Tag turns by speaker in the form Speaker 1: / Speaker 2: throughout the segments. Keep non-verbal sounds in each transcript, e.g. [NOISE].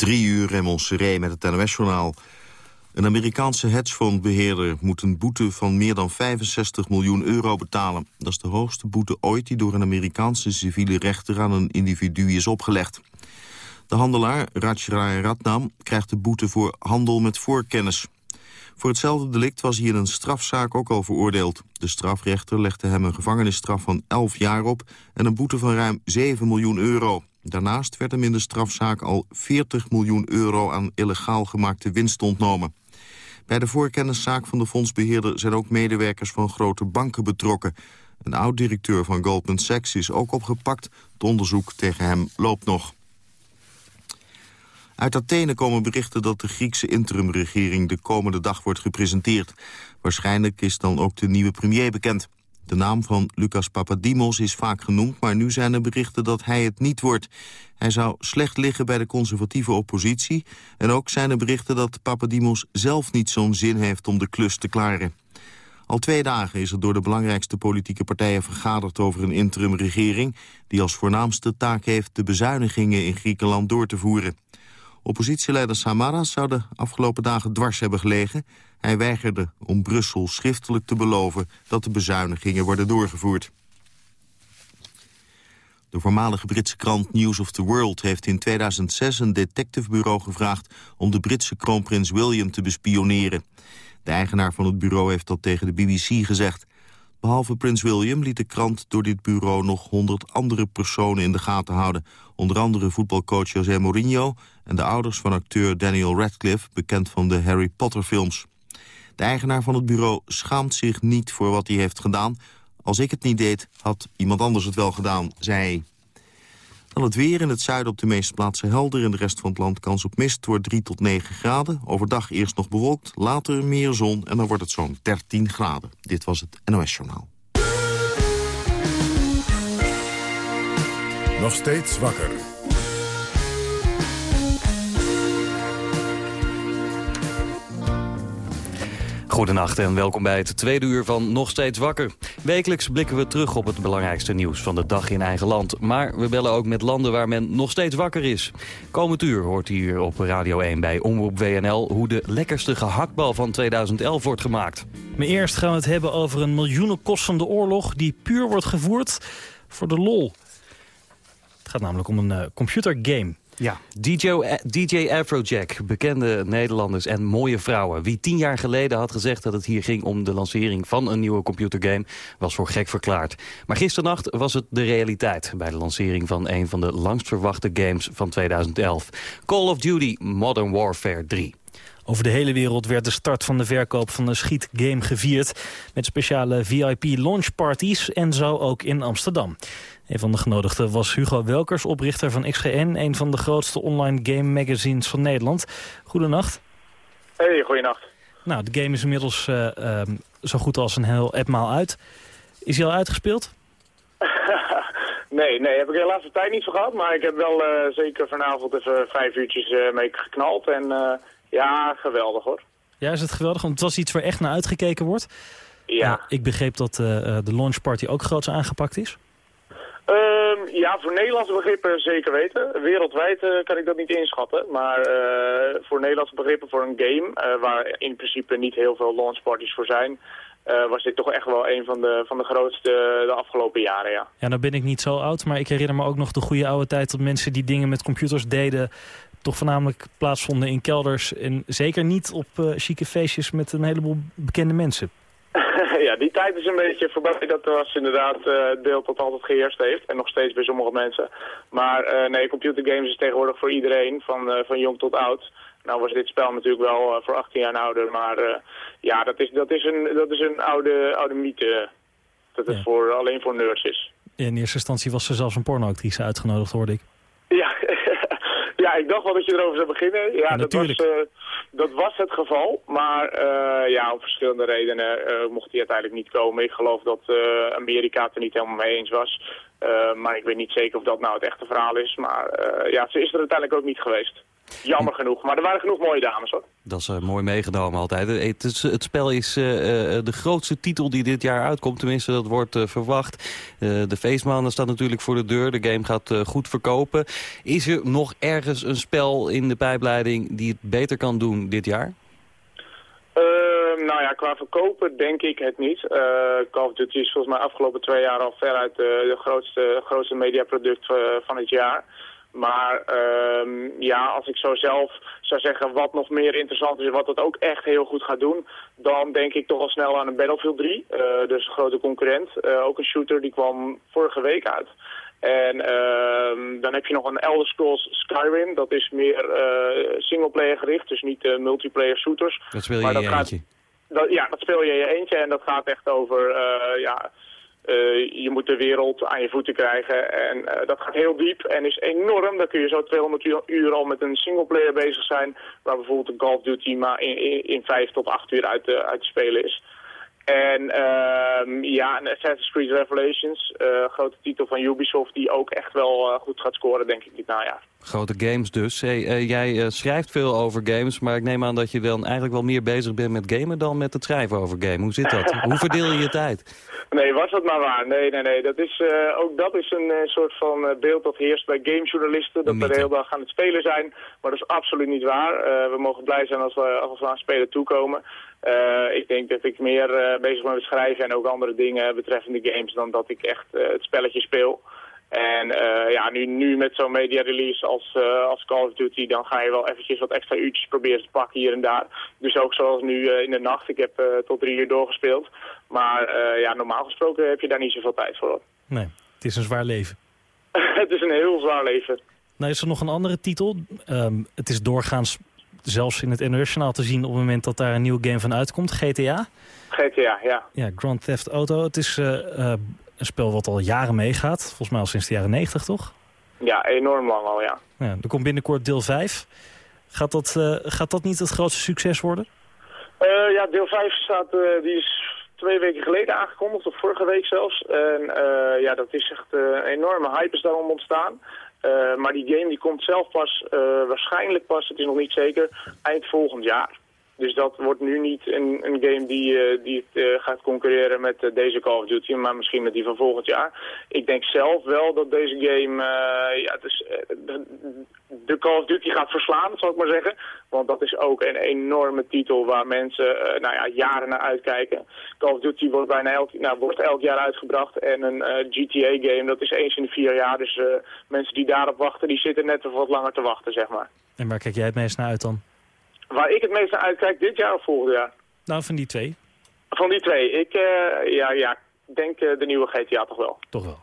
Speaker 1: Drie uur Raymond Seré met het NOS-journaal. Een Amerikaanse hedgefondbeheerder moet een boete van meer dan 65 miljoen euro betalen. Dat is de hoogste boete ooit die door een Amerikaanse civiele rechter aan een individu is opgelegd. De handelaar, Rajra Ratnam, krijgt de boete voor handel met voorkennis. Voor hetzelfde delict was hij in een strafzaak ook al veroordeeld. De strafrechter legde hem een gevangenisstraf van 11 jaar op... en een boete van ruim 7 miljoen euro. Daarnaast werd hem in de strafzaak al 40 miljoen euro... aan illegaal gemaakte winst ontnomen. Bij de voorkenniszaak van de fondsbeheerder zijn ook medewerkers van grote banken betrokken. Een oud-directeur van Goldman Sachs is ook opgepakt. Het onderzoek tegen hem loopt nog. Uit Athene komen berichten dat de Griekse interimregering de komende dag wordt gepresenteerd. Waarschijnlijk is dan ook de nieuwe premier bekend. De naam van Lucas Papadimos is vaak genoemd, maar nu zijn er berichten dat hij het niet wordt. Hij zou slecht liggen bij de conservatieve oppositie. En ook zijn er berichten dat Papadimos zelf niet zo'n zin heeft om de klus te klaren. Al twee dagen is er door de belangrijkste politieke partijen vergaderd over een interimregering... die als voornaamste taak heeft de bezuinigingen in Griekenland door te voeren. Oppositieleider Samaras zou de afgelopen dagen dwars hebben gelegen. Hij weigerde om Brussel schriftelijk te beloven dat de bezuinigingen worden doorgevoerd. De voormalige Britse krant News of the World heeft in 2006 een detectivebureau gevraagd om de Britse kroonprins William te bespioneren. De eigenaar van het bureau heeft dat tegen de BBC gezegd. Behalve prins William liet de krant door dit bureau nog honderd andere personen in de gaten houden. Onder andere voetbalcoach José Mourinho en de ouders van acteur Daniel Radcliffe, bekend van de Harry Potter films. De eigenaar van het bureau schaamt zich niet voor wat hij heeft gedaan. Als ik het niet deed, had iemand anders het wel gedaan, zei hij. Dan het weer in het zuiden op de meeste plaatsen helder. In de rest van het land kans op mist wordt 3 tot 9 graden. Overdag eerst nog bewolkt, later meer zon en dan wordt het zo'n 13 graden. Dit was het NOS Journaal.
Speaker 2: Nog steeds wakker.
Speaker 3: Goedenacht en welkom bij het tweede uur van Nog Steeds Wakker. Wekelijks blikken we terug op het belangrijkste nieuws van de dag in eigen land. Maar we bellen ook met landen waar men nog steeds wakker is. Komend uur hoort hier op Radio 1 bij Omroep WNL... hoe de lekkerste gehaktbal van 2011 wordt gemaakt.
Speaker 4: Maar eerst gaan we het hebben over een miljoenen kostende oorlog... die puur wordt gevoerd voor de lol. Het gaat namelijk om een uh, computergame.
Speaker 3: Ja, DJ, DJ Afrojack, bekende Nederlanders en mooie vrouwen. Wie tien jaar geleden had gezegd dat het hier ging om de lancering van een nieuwe computergame, was voor gek verklaard. Maar gisternacht was het de realiteit bij de lancering van een van de langst verwachte games van 2011. Call of Duty Modern Warfare 3.
Speaker 4: Over de hele wereld werd de start van de verkoop van de schietgame gevierd... met speciale VIP-launchparties en zo ook in Amsterdam. Een van de genodigden was Hugo Welkers, oprichter van XGN... een van de grootste online game magazines van Nederland. Goedenacht.
Speaker 5: Hey, goedenacht.
Speaker 4: Nou, de game is inmiddels uh, uh, zo goed als een heel etmaal uit. Is hij al uitgespeeld? [LAUGHS]
Speaker 5: nee, nee, heb ik de laatste tijd niet zo gehad. Maar ik heb wel uh, zeker vanavond even vijf uurtjes mee geknald. En ja, geweldig hoor.
Speaker 4: Ja, is het geweldig? Want het was iets waar echt naar uitgekeken wordt.
Speaker 5: Ja.
Speaker 4: ik begreep dat de launchparty ook groots aangepakt is.
Speaker 5: Um, ja, voor Nederlandse begrippen zeker weten. Wereldwijd uh, kan ik dat niet inschatten. Maar uh, voor Nederlandse begrippen voor een game, uh, waar in principe niet heel veel launchparties voor zijn... was dit toch echt wel een van de, van de grootste de afgelopen jaren, ja.
Speaker 4: Ja, nou ben ik niet zo oud, maar ik herinner me ook nog de goede oude tijd... dat mensen die dingen met computers deden toch voornamelijk plaatsvonden in kelders... en zeker niet op chique feestjes met een heleboel bekende mensen. [LAUGHS]
Speaker 5: ja, die tijd is een beetje voorbij. Dat was inderdaad uh, het beeld dat altijd geheerst heeft. En nog steeds bij sommige mensen. Maar uh, nee, computergames is tegenwoordig voor iedereen, van, uh, van jong tot oud. Nou was dit spel natuurlijk wel voor 18 jaar ouder. Maar ja, dat is, dat is een, dat is een oude, oude mythe. Dat het voor, alleen voor nerds is.
Speaker 4: In eerste instantie was er zelfs een pornoactrice uitgenodigd, hoorde ik.
Speaker 5: Ja, [LAUGHS] ja, ik dacht wel dat je erover zou beginnen. Ja, dat, was, uh, dat was het geval. Maar uh, ja, om verschillende redenen uh, mocht hij uiteindelijk niet komen. Ik geloof dat Amerika het er niet helemaal mee eens was. maar ik weet niet zeker of dat nou het echte verhaal is. Maar ja, ze is er uiteindelijk ook niet geweest. Jammer genoeg, maar er waren genoeg mooie dames hoor.
Speaker 3: Dat is mooi meegenomen altijd. Het, is, het spel is de grootste titel die dit jaar uitkomt. Tenminste, dat wordt verwacht. de feestmaanden staat natuurlijk voor de deur. De game gaat goed verkopen. Is er nog ergens een spel in de pijpleiding die het beter kan doen dit jaar?
Speaker 5: Ehm, nou ja, qua verkopen denk ik het niet. Call of Duty is volgens mij afgelopen twee jaar al veruit de, de grootste, grootste mediaproduct van het jaar. Maar uh, ja, als ik zo zelf zou zeggen wat nog meer interessant is en wat het ook echt heel goed gaat doen, dan denk ik toch al snel aan een Battlefield 3. Uh, dus een grote concurrent. Uh, ook een shooter die kwam vorige week uit. En uh, dan heb je nog een Elder Scrolls Skyrim. Dat is meer uh, singleplayer gericht, dus niet multiplayer shooters.
Speaker 3: Dat speel je maar dat je eentje?
Speaker 5: Dat, ja, dat speel je je eentje en dat gaat echt over... Ja, je moet de wereld aan je voeten krijgen en dat gaat heel diep en is enorm. Dan kun je zo 200 uur al met een singleplayer bezig zijn... waar bijvoorbeeld een Call of Duty maar in, in, in 5 tot 8 uur uit, uit te spelen is. En uh, ja, en Assassin's Creed Revelations, uh, grote titel van Ubisoft, die ook echt wel uh, goed gaat scoren, denk ik, dit najaar.
Speaker 3: Grote games dus. Hey, uh, jij schrijft veel over games, maar ik neem aan dat je dan eigenlijk wel meer bezig bent met gamen dan met het schrijven over game. Hoe zit dat? [LAUGHS] Hoe verdeel je je tijd?
Speaker 5: Nee, was dat maar waar. Nee, nee, nee. Dat is, ook dat is een soort van beeld dat heerst bij gamejournalisten, dat we de hele dag aan het spelen zijn. Maar dat is absoluut niet waar. we mogen blij zijn als we, als we aan spelen toekomen. Uh, ik denk dat ik meer uh, bezig ben met schrijven en ook andere dingen betreffende games dan dat ik echt uh, het spelletje speel. En ja, nu, nu met zo'n media release als, als Call of Duty, dan ga je wel eventjes wat extra uurtjes proberen te pakken hier en daar. Dus ook zoals nu in de nacht. Ik heb tot drie uur doorgespeeld. Maar ja, normaal gesproken heb je daar niet zoveel tijd voor.
Speaker 4: Nee, het is een zwaar leven. [LAUGHS]
Speaker 5: het is een heel zwaar leven.
Speaker 4: Nou, is er nog een andere titel? Um, het is doorgaans zelfs in het internationaal te zien op het moment dat daar een nieuwe game van uitkomt. GTA?
Speaker 5: GTA, ja.
Speaker 4: Ja, Grand Theft Auto. Het is uh, uh, een spel wat al jaren meegaat. Volgens mij al sinds de jaren 90, toch?
Speaker 5: Ja, enorm lang al, ja.
Speaker 4: ja er komt binnenkort deel 5. Gaat dat, uh, gaat dat niet het grootste succes worden?
Speaker 5: ja, deel 5 staat, die is twee weken geleden aangekondigd, of vorige week zelfs. En ja, dat is echt een enorme hype is daarom ontstaan. Uh, maar die game die komt zelf pas, uh, waarschijnlijk pas, het is nog niet zeker, eind volgend jaar. Dus dat wordt nu niet een, een game die, uh, die het, gaat concurreren met deze Call of Duty, maar misschien met die van volgend jaar. Ik denk zelf wel dat deze game ja, dus, de, de, Call of Duty gaat verslaan, zal ik maar zeggen. Want dat is ook een enorme titel waar mensen nou ja, jaren naar uitkijken. Call of Duty wordt bijna elk, nou, wordt elk jaar uitgebracht. En een GTA-game, dat is eens in de vier jaar. Dus mensen die daarop wachten, die zitten net even wat langer te wachten, zeg maar.
Speaker 4: En waar kijk jij het meest naar uit dan?
Speaker 5: Waar ik het meest naar uitkijk, dit jaar of volgend jaar?
Speaker 4: Nou, van die twee.
Speaker 5: Van die twee. Ik uh, ja, ja, denk uh, de nieuwe GTA toch wel.
Speaker 4: Toch wel.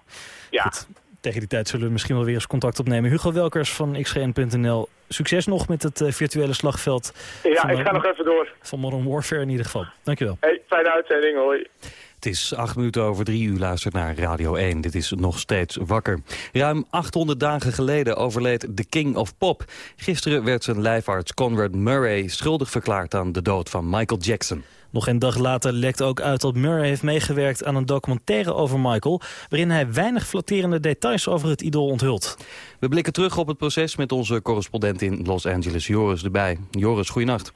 Speaker 5: Ja.
Speaker 4: Goed. Tegen die tijd zullen we misschien wel weer eens contact opnemen. Hugo Welkers van xgn.nl. Succes nog met het uh, virtuele slagveld.
Speaker 5: Ja, van, ik ga nog even door.
Speaker 4: Van Modern Warfare in ieder geval. Dankjewel.
Speaker 5: Hey, fijne uitzending. Hoi.
Speaker 3: Het is acht minuten over drie uur luistert naar Radio 1. Dit is nog steeds wakker. Ruim 800 dagen geleden overleed de King of Pop. Gisteren werd zijn lijfarts Conrad Murray schuldig verklaard aan de dood van Michael Jackson.
Speaker 4: Nog een dag later lekt ook uit dat Murray heeft meegewerkt aan een documentaire over Michael... waarin hij weinig flatterende details over het idool onthult.
Speaker 3: We blikken terug op het proces met onze correspondent in Los Angeles, Joris, erbij. Joris, goeienacht.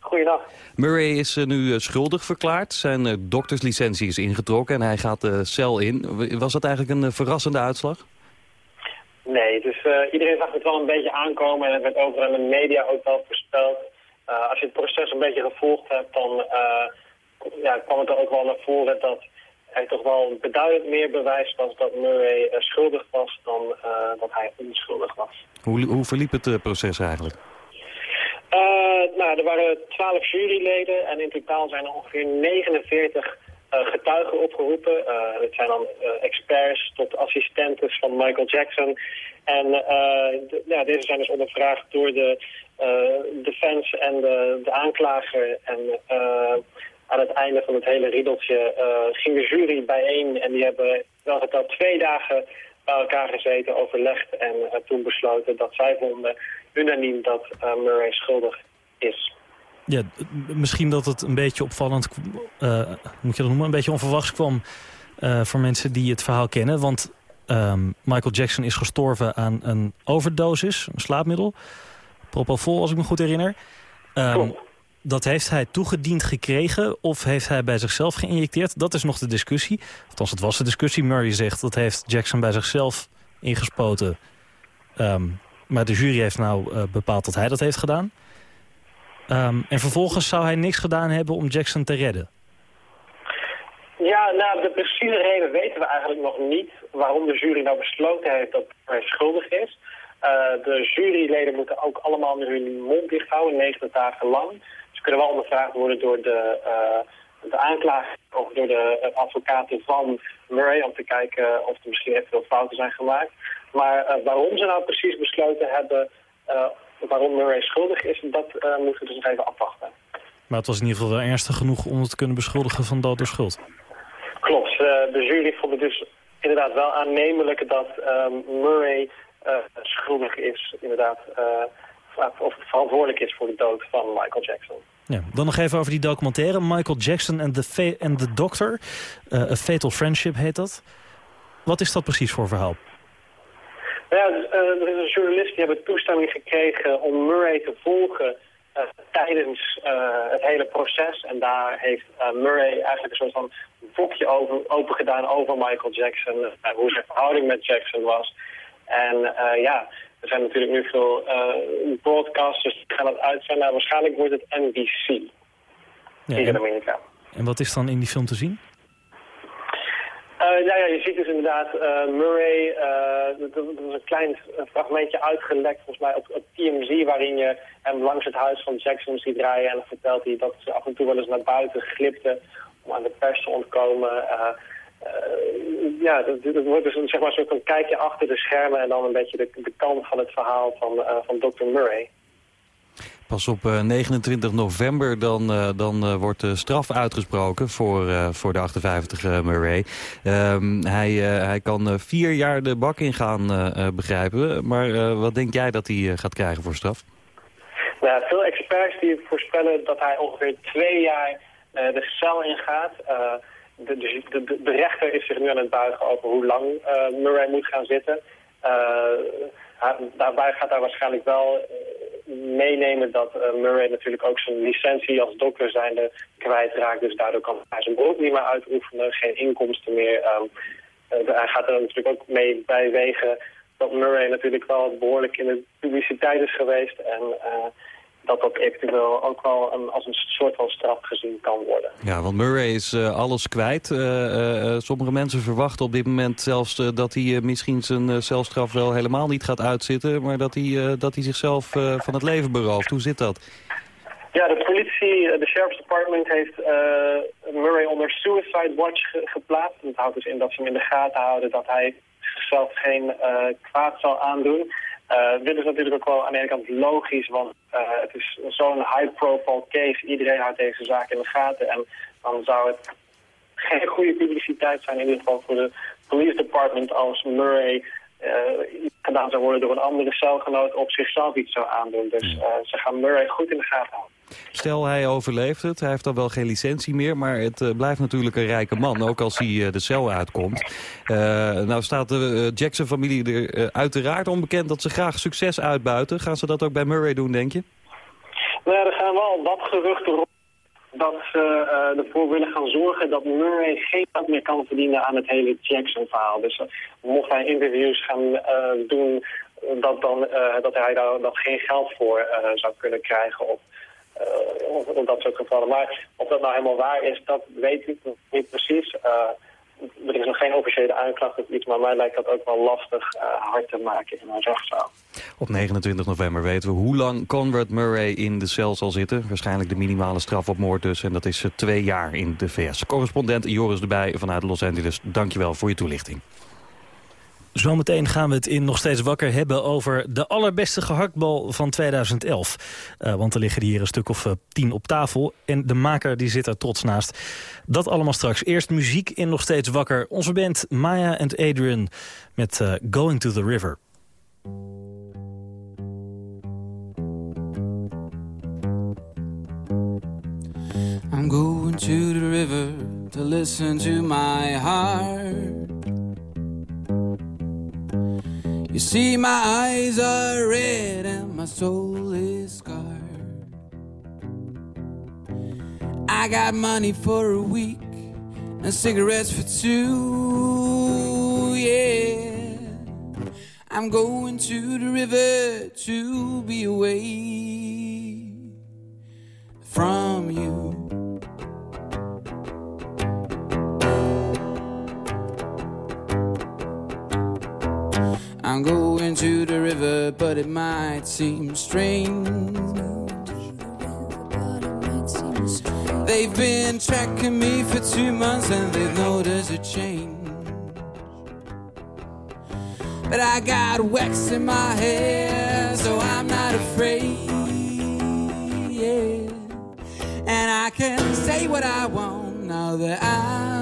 Speaker 2: Goeiedag.
Speaker 3: Murray is uh, nu uh, schuldig verklaard. Zijn uh, dokterslicentie is ingetrokken en hij gaat de cel in. Was dat eigenlijk een verrassende uitslag?
Speaker 2: Nee, dus iedereen zag het wel een beetje aankomen en het werd over aan de media ook wel voorspeld. Als je het proces een beetje gevolgd hebt, dan ja, kwam het er ook wel naar voren dat hij toch wel beduidend meer bewijs was dat Murray schuldig was dan dat hij onschuldig was.
Speaker 3: Hoe, hoe verliep het proces eigenlijk?
Speaker 2: Nou, er waren twaalf juryleden en in totaal zijn er ongeveer 49 uh, getuigen opgeroepen. Uh, het zijn dan experts tot assistenten van Michael Jackson. En ja, deze zijn dus ondervraagd door de defense en de, de aanklager. En aan het einde van het hele riedeltje ging de jury bijeen en die hebben wel geteld twee dagen bij elkaar gezeten, overlegd en toen besloten dat zij vonden unaniem dat Murray schuldig is.
Speaker 4: Ja, misschien dat het een beetje opvallend, uh, moet je dat noemen, een beetje onverwachts kwam voor mensen die het verhaal kennen. Want um, Michael Jackson is gestorven aan een overdosis, een slaapmiddel. Propofol, als ik me goed herinner. Um, dat heeft hij toegediend gekregen of heeft hij bij zichzelf geïnjecteerd? Dat is nog de discussie. Althans, het was de discussie. Murray zegt dat heeft Jackson bij zichzelf ingespoten. Um, maar de jury heeft nou uh, bepaald dat hij dat heeft gedaan. Um, en vervolgens zou hij niks gedaan hebben om Jackson te redden.
Speaker 2: Ja, nou, de precieze reden weten we eigenlijk nog niet... waarom de jury nou besloten heeft dat hij schuldig is. Uh, de juryleden moeten ook allemaal hun mond dicht houden, 90 dagen lang. Ze kunnen wel ondervraagd worden door de, uh, de aanklager of door de advocaten van Murray... om te kijken of er misschien eventueel fouten zijn gemaakt. Maar waarom ze nou precies besloten hebben waarom Murray schuldig is... dat moeten we dus nog even afwachten.
Speaker 4: Maar het was in ieder geval wel ernstig genoeg om het te kunnen beschuldigen van dood door schuld.
Speaker 2: Klopt. de jury vond het dus inderdaad wel aannemelijk dat Murray uh, schuldig is, inderdaad, uh, of verantwoordelijk is voor de dood van Michael Jackson.
Speaker 4: Ja, dan nog even over die documentaire. Michael Jackson en the, and the Doctor. Uh, A Fatal Friendship heet dat. Wat is dat precies voor verhaal?
Speaker 2: Ja, er is een journalist die hebben toestemming gekregen om Murray te volgen uh, tijdens het hele proces. En daar heeft Murray eigenlijk een soort van boekje over, open gedaan over Michael Jackson. hoe zijn verhouding met Jackson was. En uh, ja, er zijn natuurlijk nu veel uh, broadcasters die gaan het uitzenden. Nou, waarschijnlijk wordt het NBC ja, hier in Amerika.
Speaker 4: En wat is dan in die film te zien?
Speaker 2: Uh, ja, ja, je ziet dus inderdaad uh, Murray, uh, er is een klein fragmentje uitgelekt volgens mij op, op TMZ... waarin je hem langs het huis van Jackson ziet rijden... en dan vertelt hij dat ze af en toe wel eens naar buiten glipte om aan de pers te ontkomen... Uh, ja, dat, wordt dus een, zeg maar, soort een kijkje achter de schermen... en dan een beetje de, de kant van het verhaal van, uh, van Dr. Murray.
Speaker 3: Pas op uh, 29 november dan, dan wordt de straf uitgesproken voor, voor de 58 Murray. Ehm, hij, hij kan vier jaar de bak ingaan, begrijpen. Maar wat denk jij dat hij gaat krijgen voor straf?
Speaker 2: Nou, veel experts die voorspellen dat hij ongeveer twee jaar de cel ingaat de, de, de, rechter is zich nu aan het buigen over hoe lang uh, Murray moet gaan zitten. Uh, daarbij gaat hij waarschijnlijk wel uh, meenemen dat Murray natuurlijk ook zijn licentie als dokter zijnde kwijtraakt. Dus daardoor kan hij zijn beroep niet meer uitoefenen, geen inkomsten meer. Um, hij gaat er natuurlijk ook mee bijwegen dat Murray natuurlijk wel behoorlijk in de publiciteit is geweest. En dat dat eventueel ook wel een, als een soort van straf gezien kan worden.
Speaker 3: Ja, want Murray is uh, alles kwijt. Uh, uh, sommige mensen verwachten op dit moment zelfs dat hij misschien zijn celstraf wel helemaal niet gaat uitzitten, maar dat hij, dat hij zichzelf van het leven berooft. Hoe zit dat?
Speaker 2: Ja, de politie, de Sheriff's Department heeft Murray onder Suicide Watch geplaatst. Dat houdt dus in dat ze hem in de gaten houden dat hij zichzelf geen kwaad zal aandoen. Uh, dit is natuurlijk ook wel aan de ene kant logisch, want uh, het is zo'n high-profile case. Iedereen houdt deze zaak in de gaten. En dan zou het geen goede publiciteit zijn, in ieder geval voor de police department, als Murray uh, gedaan zou worden door een andere celgenoot op zichzelf iets zou aandoen. Dus ze gaan Murray goed in de gaten houden.
Speaker 3: Stel hij overleeft het, hij heeft dan wel geen licentie meer... maar het uh, blijft natuurlijk een rijke man, ook als hij uh, de cel uitkomt. Uh, nou staat de Jackson-familie er uiteraard onbekend dat ze graag succes uitbuiten. Gaan ze dat ook bij Murray doen, denk je?
Speaker 2: Nou ja, er gaan wel wat geruchten rond dat ze ervoor willen gaan zorgen dat Murray geen geld meer kan verdienen aan het hele Jackson-verhaal. Dus mocht hij interviews gaan doen, dat, dan, dat hij daar dan geen geld voor zou kunnen krijgen... Of uh, dat soort gevallen. Maar of dat nou helemaal waar is, dat weet ik niet precies. Uh, er is nog geen officiële aanklacht of iets, maar mij lijkt dat ook wel lastig uh, hard te maken in een rechtszaal.
Speaker 3: Op 29 november weten we hoe lang Conrad Murray in de cel zal zitten. Waarschijnlijk de minimale straf op moord dus, en dat is twee jaar in de VS. Correspondent Joris erbij vanuit Los Angeles, dankjewel voor je toelichting.
Speaker 4: Zometeen gaan we het in Nog Steeds Wakker hebben over de allerbeste gehaktbal van 2011. Uh, want er liggen hier een stuk of uh, tien op tafel. En de maker die zit er trots naast. Dat allemaal straks. Eerst muziek in Nog Steeds Wakker. Onze band Maya and Adrian met uh, Going to the River. I'm going to the river to listen to my heart You see, my eyes are red and my soul is
Speaker 6: scarred. I got money for a week and cigarettes for two, yeah. I'm going to the river to be away from you. I'm going to the river, but it might seem strange. They've been tracking me for two months and they've noticed a change. But I got wax in my hair, so I'm not afraid. Yeah. And I can say what I want now that I've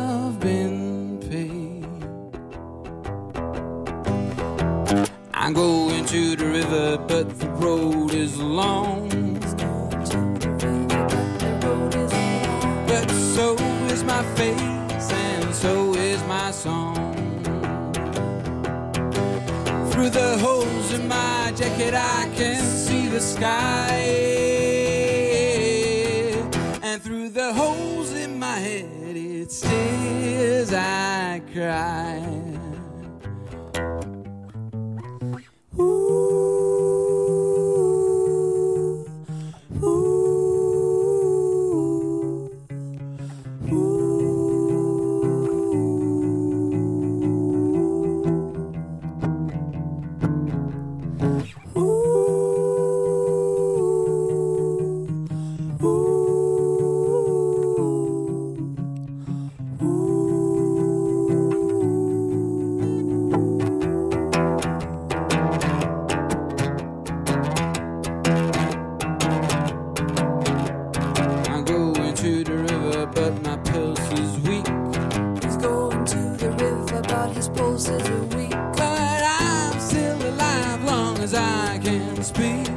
Speaker 6: I'm going to the river, but the road is long. But so is my face, and so is my song. Through the holes in my jacket, I can see the sky. And through the holes in my head, it's tears I cry. Is
Speaker 7: a weak.
Speaker 6: But I'm still alive long as I can speak.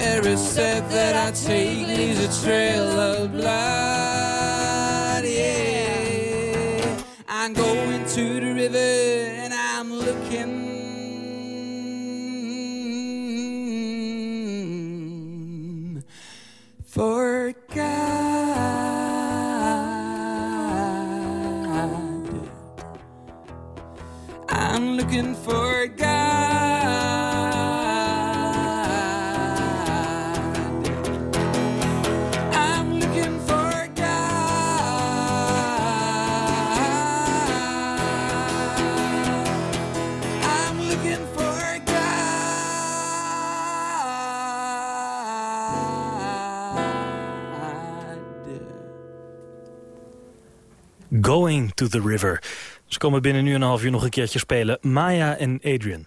Speaker 6: Every step that I take leaves a trail of blood. Yeah, I'm going to
Speaker 4: To the River. Ze komen binnen nu een half uur nog een keertje spelen. Maya en Adrian.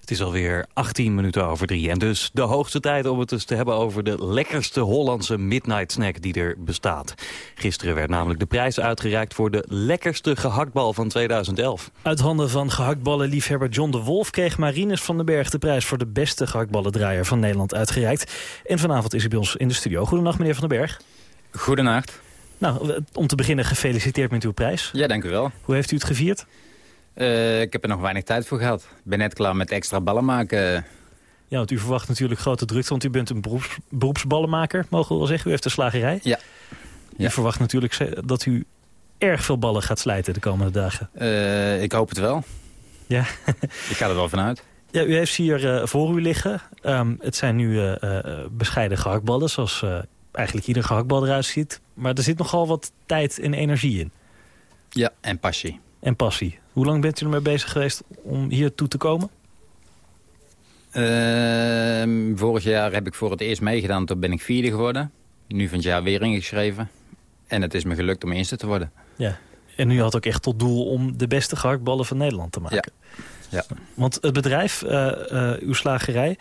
Speaker 3: Het is alweer 18 minuten over drie. En dus de hoogste tijd om het eens te hebben over de lekkerste Hollandse midnight snack die er bestaat. Gisteren werd namelijk de prijs uitgereikt voor de lekkerste gehaktbal van 2011.
Speaker 4: Uit handen van gehaktballenliefhebber John de Wolf... kreeg Marinus van den Berg de prijs voor de beste gehaktballendraaier van Nederland uitgereikt. En vanavond is hij bij ons in de studio. Goedenacht, meneer van den Berg.
Speaker 8: Goedenacht.
Speaker 4: Nou, om te beginnen gefeliciteerd met uw prijs.
Speaker 8: Ja, dank u wel.
Speaker 4: Hoe heeft u het gevierd?
Speaker 8: Eh, ik heb er nog weinig tijd voor gehad. Ik ben net klaar met extra ballen maken.
Speaker 4: Ja, want u verwacht natuurlijk grote drukte, want u bent een beroeps, beroepsballenmaker, mogen we wel zeggen. U heeft een slagerij.
Speaker 8: Ja.
Speaker 4: U
Speaker 8: Ja.
Speaker 4: verwacht natuurlijk dat u erg veel ballen gaat slijten de komende dagen.
Speaker 8: Eh, ik hoop het wel.
Speaker 4: Ja.
Speaker 8: ik ga er wel vanuit.
Speaker 4: Ja, u heeft ze hier eh, voor u liggen. Ehm, het zijn nu eh, eh, bescheiden gehaktballen, zoals eh, eigenlijk ieder gehaktbal eruit ziet. Maar er zit nogal wat tijd en energie in.
Speaker 8: Ja, en passie.
Speaker 4: En passie. Hoe lang bent u ermee bezig geweest om hier toe te komen?
Speaker 8: Ehm, vorig jaar heb ik voor het eerst meegedaan, toen ben ik vierde geworden. Nu van het jaar weer ingeschreven. En het is me gelukt om eerste te worden.
Speaker 4: Ja. En u had ook echt tot doel om de beste gehaktballen van Nederland te maken.
Speaker 8: Ja.
Speaker 4: Want het bedrijf, eh, uw slagerij,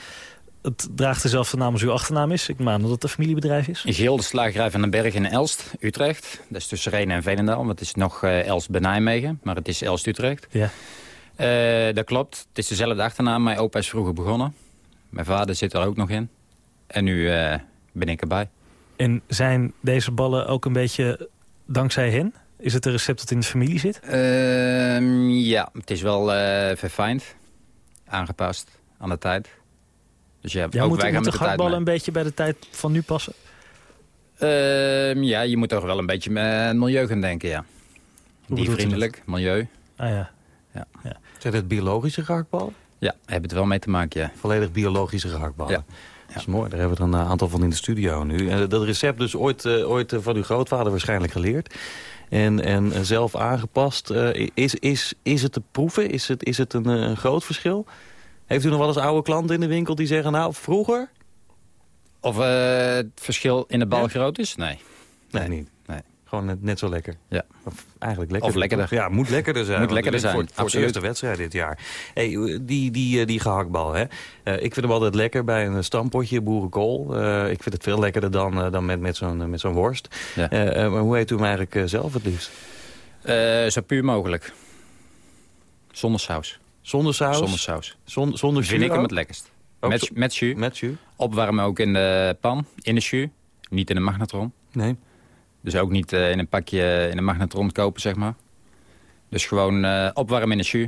Speaker 4: het draagt dezelfde naam als uw achternaam is. Ik maan dat het een familiebedrijf is.
Speaker 8: Geel de slagerij van den Berg in Elst, Utrecht. Dat is tussen Renen en Veenendaal. Want het is nog eh, Elst bij Nijmegen, maar het is Elst Utrecht.
Speaker 4: Ja.
Speaker 8: Eh, dat klopt. Het is dezelfde achternaam. Mijn opa is vroeger begonnen. Mijn vader zit er ook nog in. En nu eh, ben ik erbij.
Speaker 4: En zijn deze ballen ook een beetje dankzij hen? Is het een recept dat in de familie zit?
Speaker 8: Ehm, ja, het is wel verfijnd. Aangepast aan de tijd. Dus ja,
Speaker 4: Ja,
Speaker 8: ook
Speaker 4: moet,
Speaker 8: wij gaan
Speaker 4: moet
Speaker 8: met
Speaker 4: de
Speaker 8: de tijd
Speaker 4: gehaktballen
Speaker 8: mee.
Speaker 4: een beetje bij de tijd van nu passen?
Speaker 8: Ehm, ja, je moet toch wel een beetje met het milieu gaan denken, ja.
Speaker 4: u
Speaker 8: Diervriendelijk, milieu.
Speaker 4: Ah ja.
Speaker 3: Zijn het biologische gehaktballen?
Speaker 8: Ja, hebben het er wel mee te maken, ja.
Speaker 3: Volledig biologische gehaktballen.
Speaker 8: Ja.
Speaker 3: Dat is mooi, daar hebben we er een aantal van in de studio nu. En dat recept dus ooit, eh, ooit eh, van uw grootvader waarschijnlijk geleerd. En, en eh, zelf aangepast. Eh, is, is, is het te proeven? Is het, is het een, eh, een groot verschil? Heeft u nog wel eens oude klanten in de winkel die zeggen... nou, vroeger?
Speaker 8: Of eh, het verschil in de bal
Speaker 3: Ja?
Speaker 8: groot is? Nee.
Speaker 3: Nee, niet.
Speaker 8: Nee.
Speaker 3: Gewoon net, net zo lekker.
Speaker 8: Ja.
Speaker 3: Of eigenlijk lekkerder.
Speaker 8: Of lekkerder.
Speaker 3: Ja, moet lekkerder zijn. [LAUGHS]
Speaker 8: Moet lekkerder zijn,
Speaker 3: Voor, voor de eerste wedstrijd dit jaar. Hey, die, die, eh, die gehaktbal, hè. Eh, ik vind hem altijd lekker bij een stampotje boerenkool. Eh, ik vind het veel lekkerder dan, eh, dan met, met zo'n met zo'n worst.
Speaker 8: Ja.
Speaker 3: Eh, eh, maar hoe heet u hem eigenlijk eh, zelf het liefst?
Speaker 8: Eh, zo puur mogelijk. Zonder saus.
Speaker 3: Zonder saus?
Speaker 8: Zonder saus.
Speaker 3: Zon- zonder
Speaker 8: Vind
Speaker 3: jus
Speaker 8: ik hem het lekkerst.
Speaker 3: Ook
Speaker 8: Met, met jus.
Speaker 3: Met jus?
Speaker 8: Opwarmen ook in de pan, in de jus. Niet in een magnetron.
Speaker 3: Nee.
Speaker 8: Dus ook niet eh, in een pakje in een magnetron kopen, zeg maar. Dus gewoon eh, opwarmen in de jus.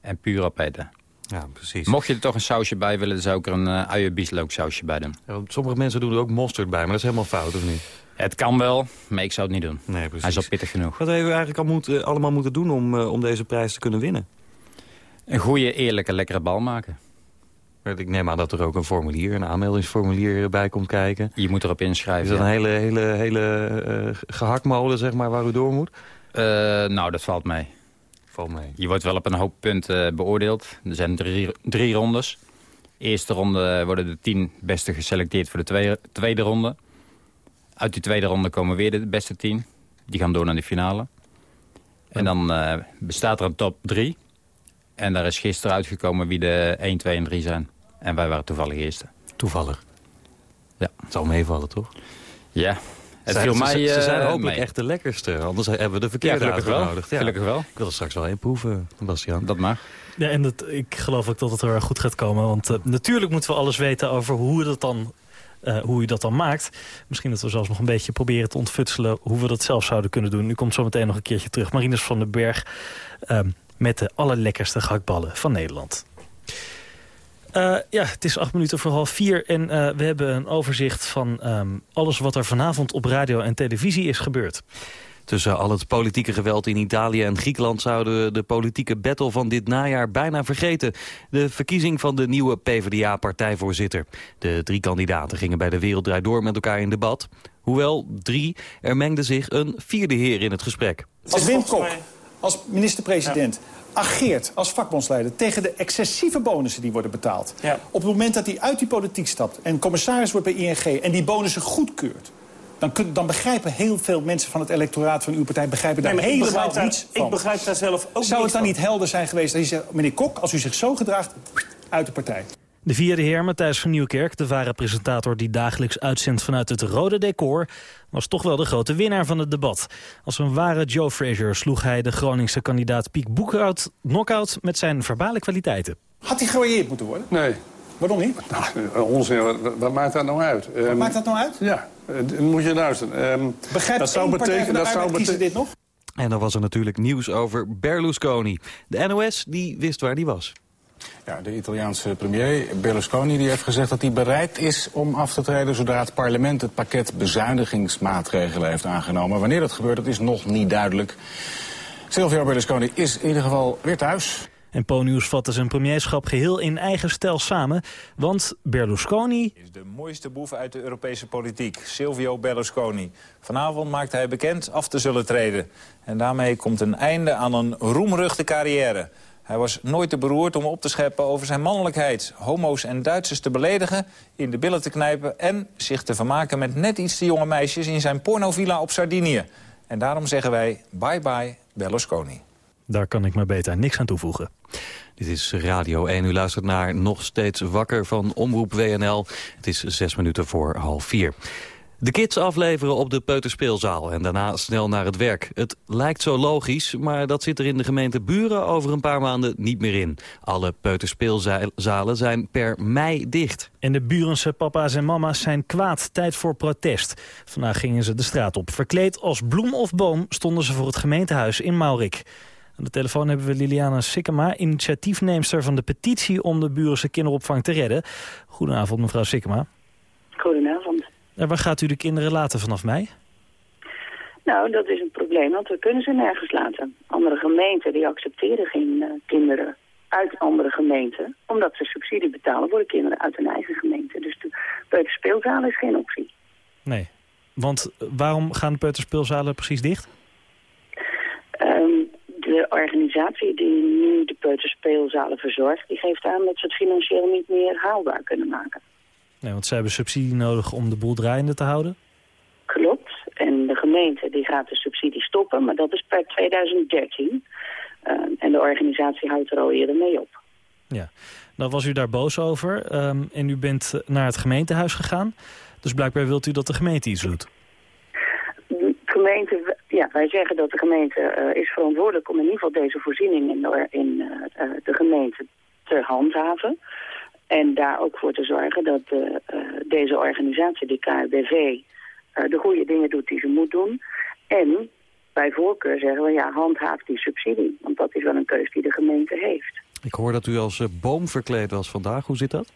Speaker 8: En puur opeten.
Speaker 3: Ja, precies.
Speaker 8: Mocht je er toch een sausje bij willen, dan zou ik er een uh, uienbieslook sausje bij doen.
Speaker 3: Ja, Sommige mensen doen er ook mosterd bij, maar dat is helemaal fout, of niet?
Speaker 8: Het kan wel, maar ik zou het niet doen.
Speaker 3: Nee, precies.
Speaker 8: Hij is al pittig genoeg.
Speaker 3: Wat hebben we eigenlijk al moet, eh, allemaal moeten doen om, eh, om deze prijs te kunnen winnen?
Speaker 8: Een goede, eerlijke, lekkere bal maken.
Speaker 3: Ik neem aan dat er ook een formulier, een aanmeldingsformulier bij komt kijken.
Speaker 8: Je moet erop
Speaker 3: Is
Speaker 8: inschrijven.
Speaker 3: dat
Speaker 8: ja.
Speaker 3: een hele, hele, hele gehaktmolen, zeg maar, waar u door moet?
Speaker 8: Eh, nou, dat valt mee.
Speaker 3: Val mee.
Speaker 8: Je wordt wel op een hoop punten eh, beoordeeld. Er zijn drie, drie rondes. Eerste ronde worden de tien beste geselecteerd voor de tweede, tweede ronde. Uit die tweede ronde komen weer de beste tien. Die gaan door naar de finale. En dan bestaat er een top drie. En daar is gisteren uitgekomen wie de 1, 2 en 3 zijn. En wij waren toevallig eerste.
Speaker 3: Toevallig.
Speaker 8: Ja.
Speaker 3: Het zal meevallen, toch?
Speaker 8: Ja, het
Speaker 3: Ze-
Speaker 8: viel
Speaker 3: ze,
Speaker 8: mij
Speaker 3: ze, ze zijn
Speaker 8: eh,
Speaker 3: hopelijk
Speaker 8: mee.
Speaker 3: echt de lekkerste. Anders hebben we de
Speaker 8: Ja,
Speaker 3: verkeerde
Speaker 8: gelukkig wel.
Speaker 3: uitgenodigd. Ja.
Speaker 8: Gelukkig wel.
Speaker 3: Ik wil er straks wel één proeven, Bastiaan.
Speaker 8: Dat mag.
Speaker 4: Ja, en dat, ik geloof ook dat het er goed gaat komen. Want eh, natuurlijk moeten we alles weten over hoe, dat dan, eh, hoe u dat dan maakt. Misschien dat we zelfs nog een beetje proberen te ontfutselen... hoe we dat zelf zouden kunnen doen. U komt zo meteen nog een keertje terug. Marinus van den Berg ehm, met de allerlekkerste gehaktballen van Nederland. Eh, ja, het is acht minuten voor half vier en eh, we hebben een overzicht van ehm, alles wat er vanavond op radio en televisie is gebeurd.
Speaker 3: Tussen al het politieke geweld in Italië en Griekenland... zouden we de politieke battle van dit najaar bijna vergeten. De verkiezing van de nieuwe PvdA-partijvoorzitter. De drie kandidaten gingen bij de Wereld Draait Door met elkaar in debat. Hoewel drie, er mengde zich een vierde heer in het gesprek.
Speaker 9: Als Wim Kok, als minister-president, ageert als vakbondsleider... tegen de excessieve bonussen die worden betaald... op het moment dat hij uit die politiek stapt en commissaris wordt bij ING... en die bonussen goedkeurt... Dan, kun, dan begrijpen heel veel mensen van het electoraat van uw partij... begrijpen daar
Speaker 10: Nee,
Speaker 9: helemaal
Speaker 10: daar-
Speaker 9: niets van.
Speaker 10: ik begrijp daar zelf ook
Speaker 9: Zou het dan
Speaker 10: van.
Speaker 9: niet helder zijn geweest dat je zegt... meneer Kok, als u zich zo gedraagt, uit de partij?
Speaker 4: De vierde heer, Matthijs van Nieuwkerk, de ware presentator die dagelijks uitzendt vanuit het rode decor, was toch wel de grote winnaar van het debat. Als een ware Joe Frazier sloeg hij de Groningse kandidaat Piek Boekhout knock-out met zijn verbale kwaliteiten.
Speaker 9: Had hij gewaardeerd moeten worden?
Speaker 11: Nee.
Speaker 9: Waarom niet?
Speaker 11: Nou, onzin, wat, wat maakt dat nou uit?
Speaker 9: Wat maakt dat nou uit?
Speaker 11: Ja, eh, dan moet je luisteren. Ehm,
Speaker 9: Begrijpt
Speaker 11: dat zou betekenen... Dat zou betekenen
Speaker 9: dit nog?
Speaker 3: En dan was er natuurlijk nieuws over Berlusconi. De NOS die wist waar die was.
Speaker 12: Ja, de Italiaanse premier Berlusconi die heeft gezegd dat hij bereid is om af te treden zodra het parlement het pakket bezuinigingsmaatregelen heeft aangenomen. Wanneer dat gebeurt, dat is nog niet duidelijk. Silvio Berlusconi is in ieder geval weer thuis.
Speaker 4: En Po-nieuws vatte zijn premierschap geheel in eigen stijl samen, want Berlusconi...
Speaker 13: is de mooiste boef uit de Europese politiek, Silvio Berlusconi. Vanavond maakt hij bekend af te zullen treden. En daarmee komt een einde aan een roemruchte carrière. Hij was nooit te beroerd om op te scheppen over zijn mannelijkheid... homo's en Duitsers te beledigen, in de billen te knijpen... en zich te vermaken met net iets te jonge meisjes in zijn pornovilla op Sardinië. En daarom zeggen wij bye-bye Berlusconi.
Speaker 4: Daar kan ik maar beter niks aan toevoegen.
Speaker 3: Dit is Radio 1. U luistert naar Nog Steeds Wakker van Omroep WNL. Het is zes minuten voor half vier. De kids afleveren op de peuterspeelzaal en daarna snel naar het werk. Het lijkt zo logisch, maar dat zit er in de gemeente Buren over een paar maanden niet meer in. Alle peuterspeelzalen zijn per mei dicht.
Speaker 4: En de Burense papa's en mama's zijn kwaad. Tijd voor protest. Vandaag gingen ze de straat op. Verkleed als bloem of boom stonden ze voor het gemeentehuis in Maurik. Aan de telefoon hebben we Liliana Sikkema, initiatiefneemster van de petitie om de Burense kinderopvang te redden. Goedenavond mevrouw Sikkema.
Speaker 10: Goedenavond.
Speaker 4: En waar gaat u de kinderen laten vanaf mei?
Speaker 10: Nou, dat is een probleem, want we kunnen ze nergens laten. Andere gemeenten die accepteren geen uh, kinderen uit andere gemeenten... omdat ze subsidie betalen voor de kinderen uit hun eigen gemeente. Dus de peuterspeelzaal is geen optie.
Speaker 4: Nee, want waarom gaan de peuterspeelzalen precies dicht?
Speaker 10: Um, de organisatie die nu de peuterspeelzalen verzorgt... die geeft aan dat ze het financieel niet meer haalbaar kunnen maken.
Speaker 4: Nee, want ze hebben subsidie nodig om de boel draaiende te houden?
Speaker 10: Klopt. En de gemeente die gaat de subsidie stoppen, maar dat is per 2013. Uh, en de organisatie houdt er al eerder mee op.
Speaker 4: Ja, dan was u daar boos over um, en u bent naar het gemeentehuis gegaan. Dus blijkbaar wilt u dat de gemeente iets doet.
Speaker 10: De gemeente, ja, wij zeggen dat de gemeente uh, is verantwoordelijk om in ieder geval deze voorziening in, de, in uh, de gemeente te handhaven. En daar ook voor te zorgen dat deze organisatie, die KBV, de goede dingen doet die ze moet doen. En bij voorkeur zeggen we, ja, handhaaf die subsidie. Want dat is wel een keus die de gemeente heeft.
Speaker 3: Ik hoor dat u als uh, boom verkleed was vandaag. Hoe zit dat?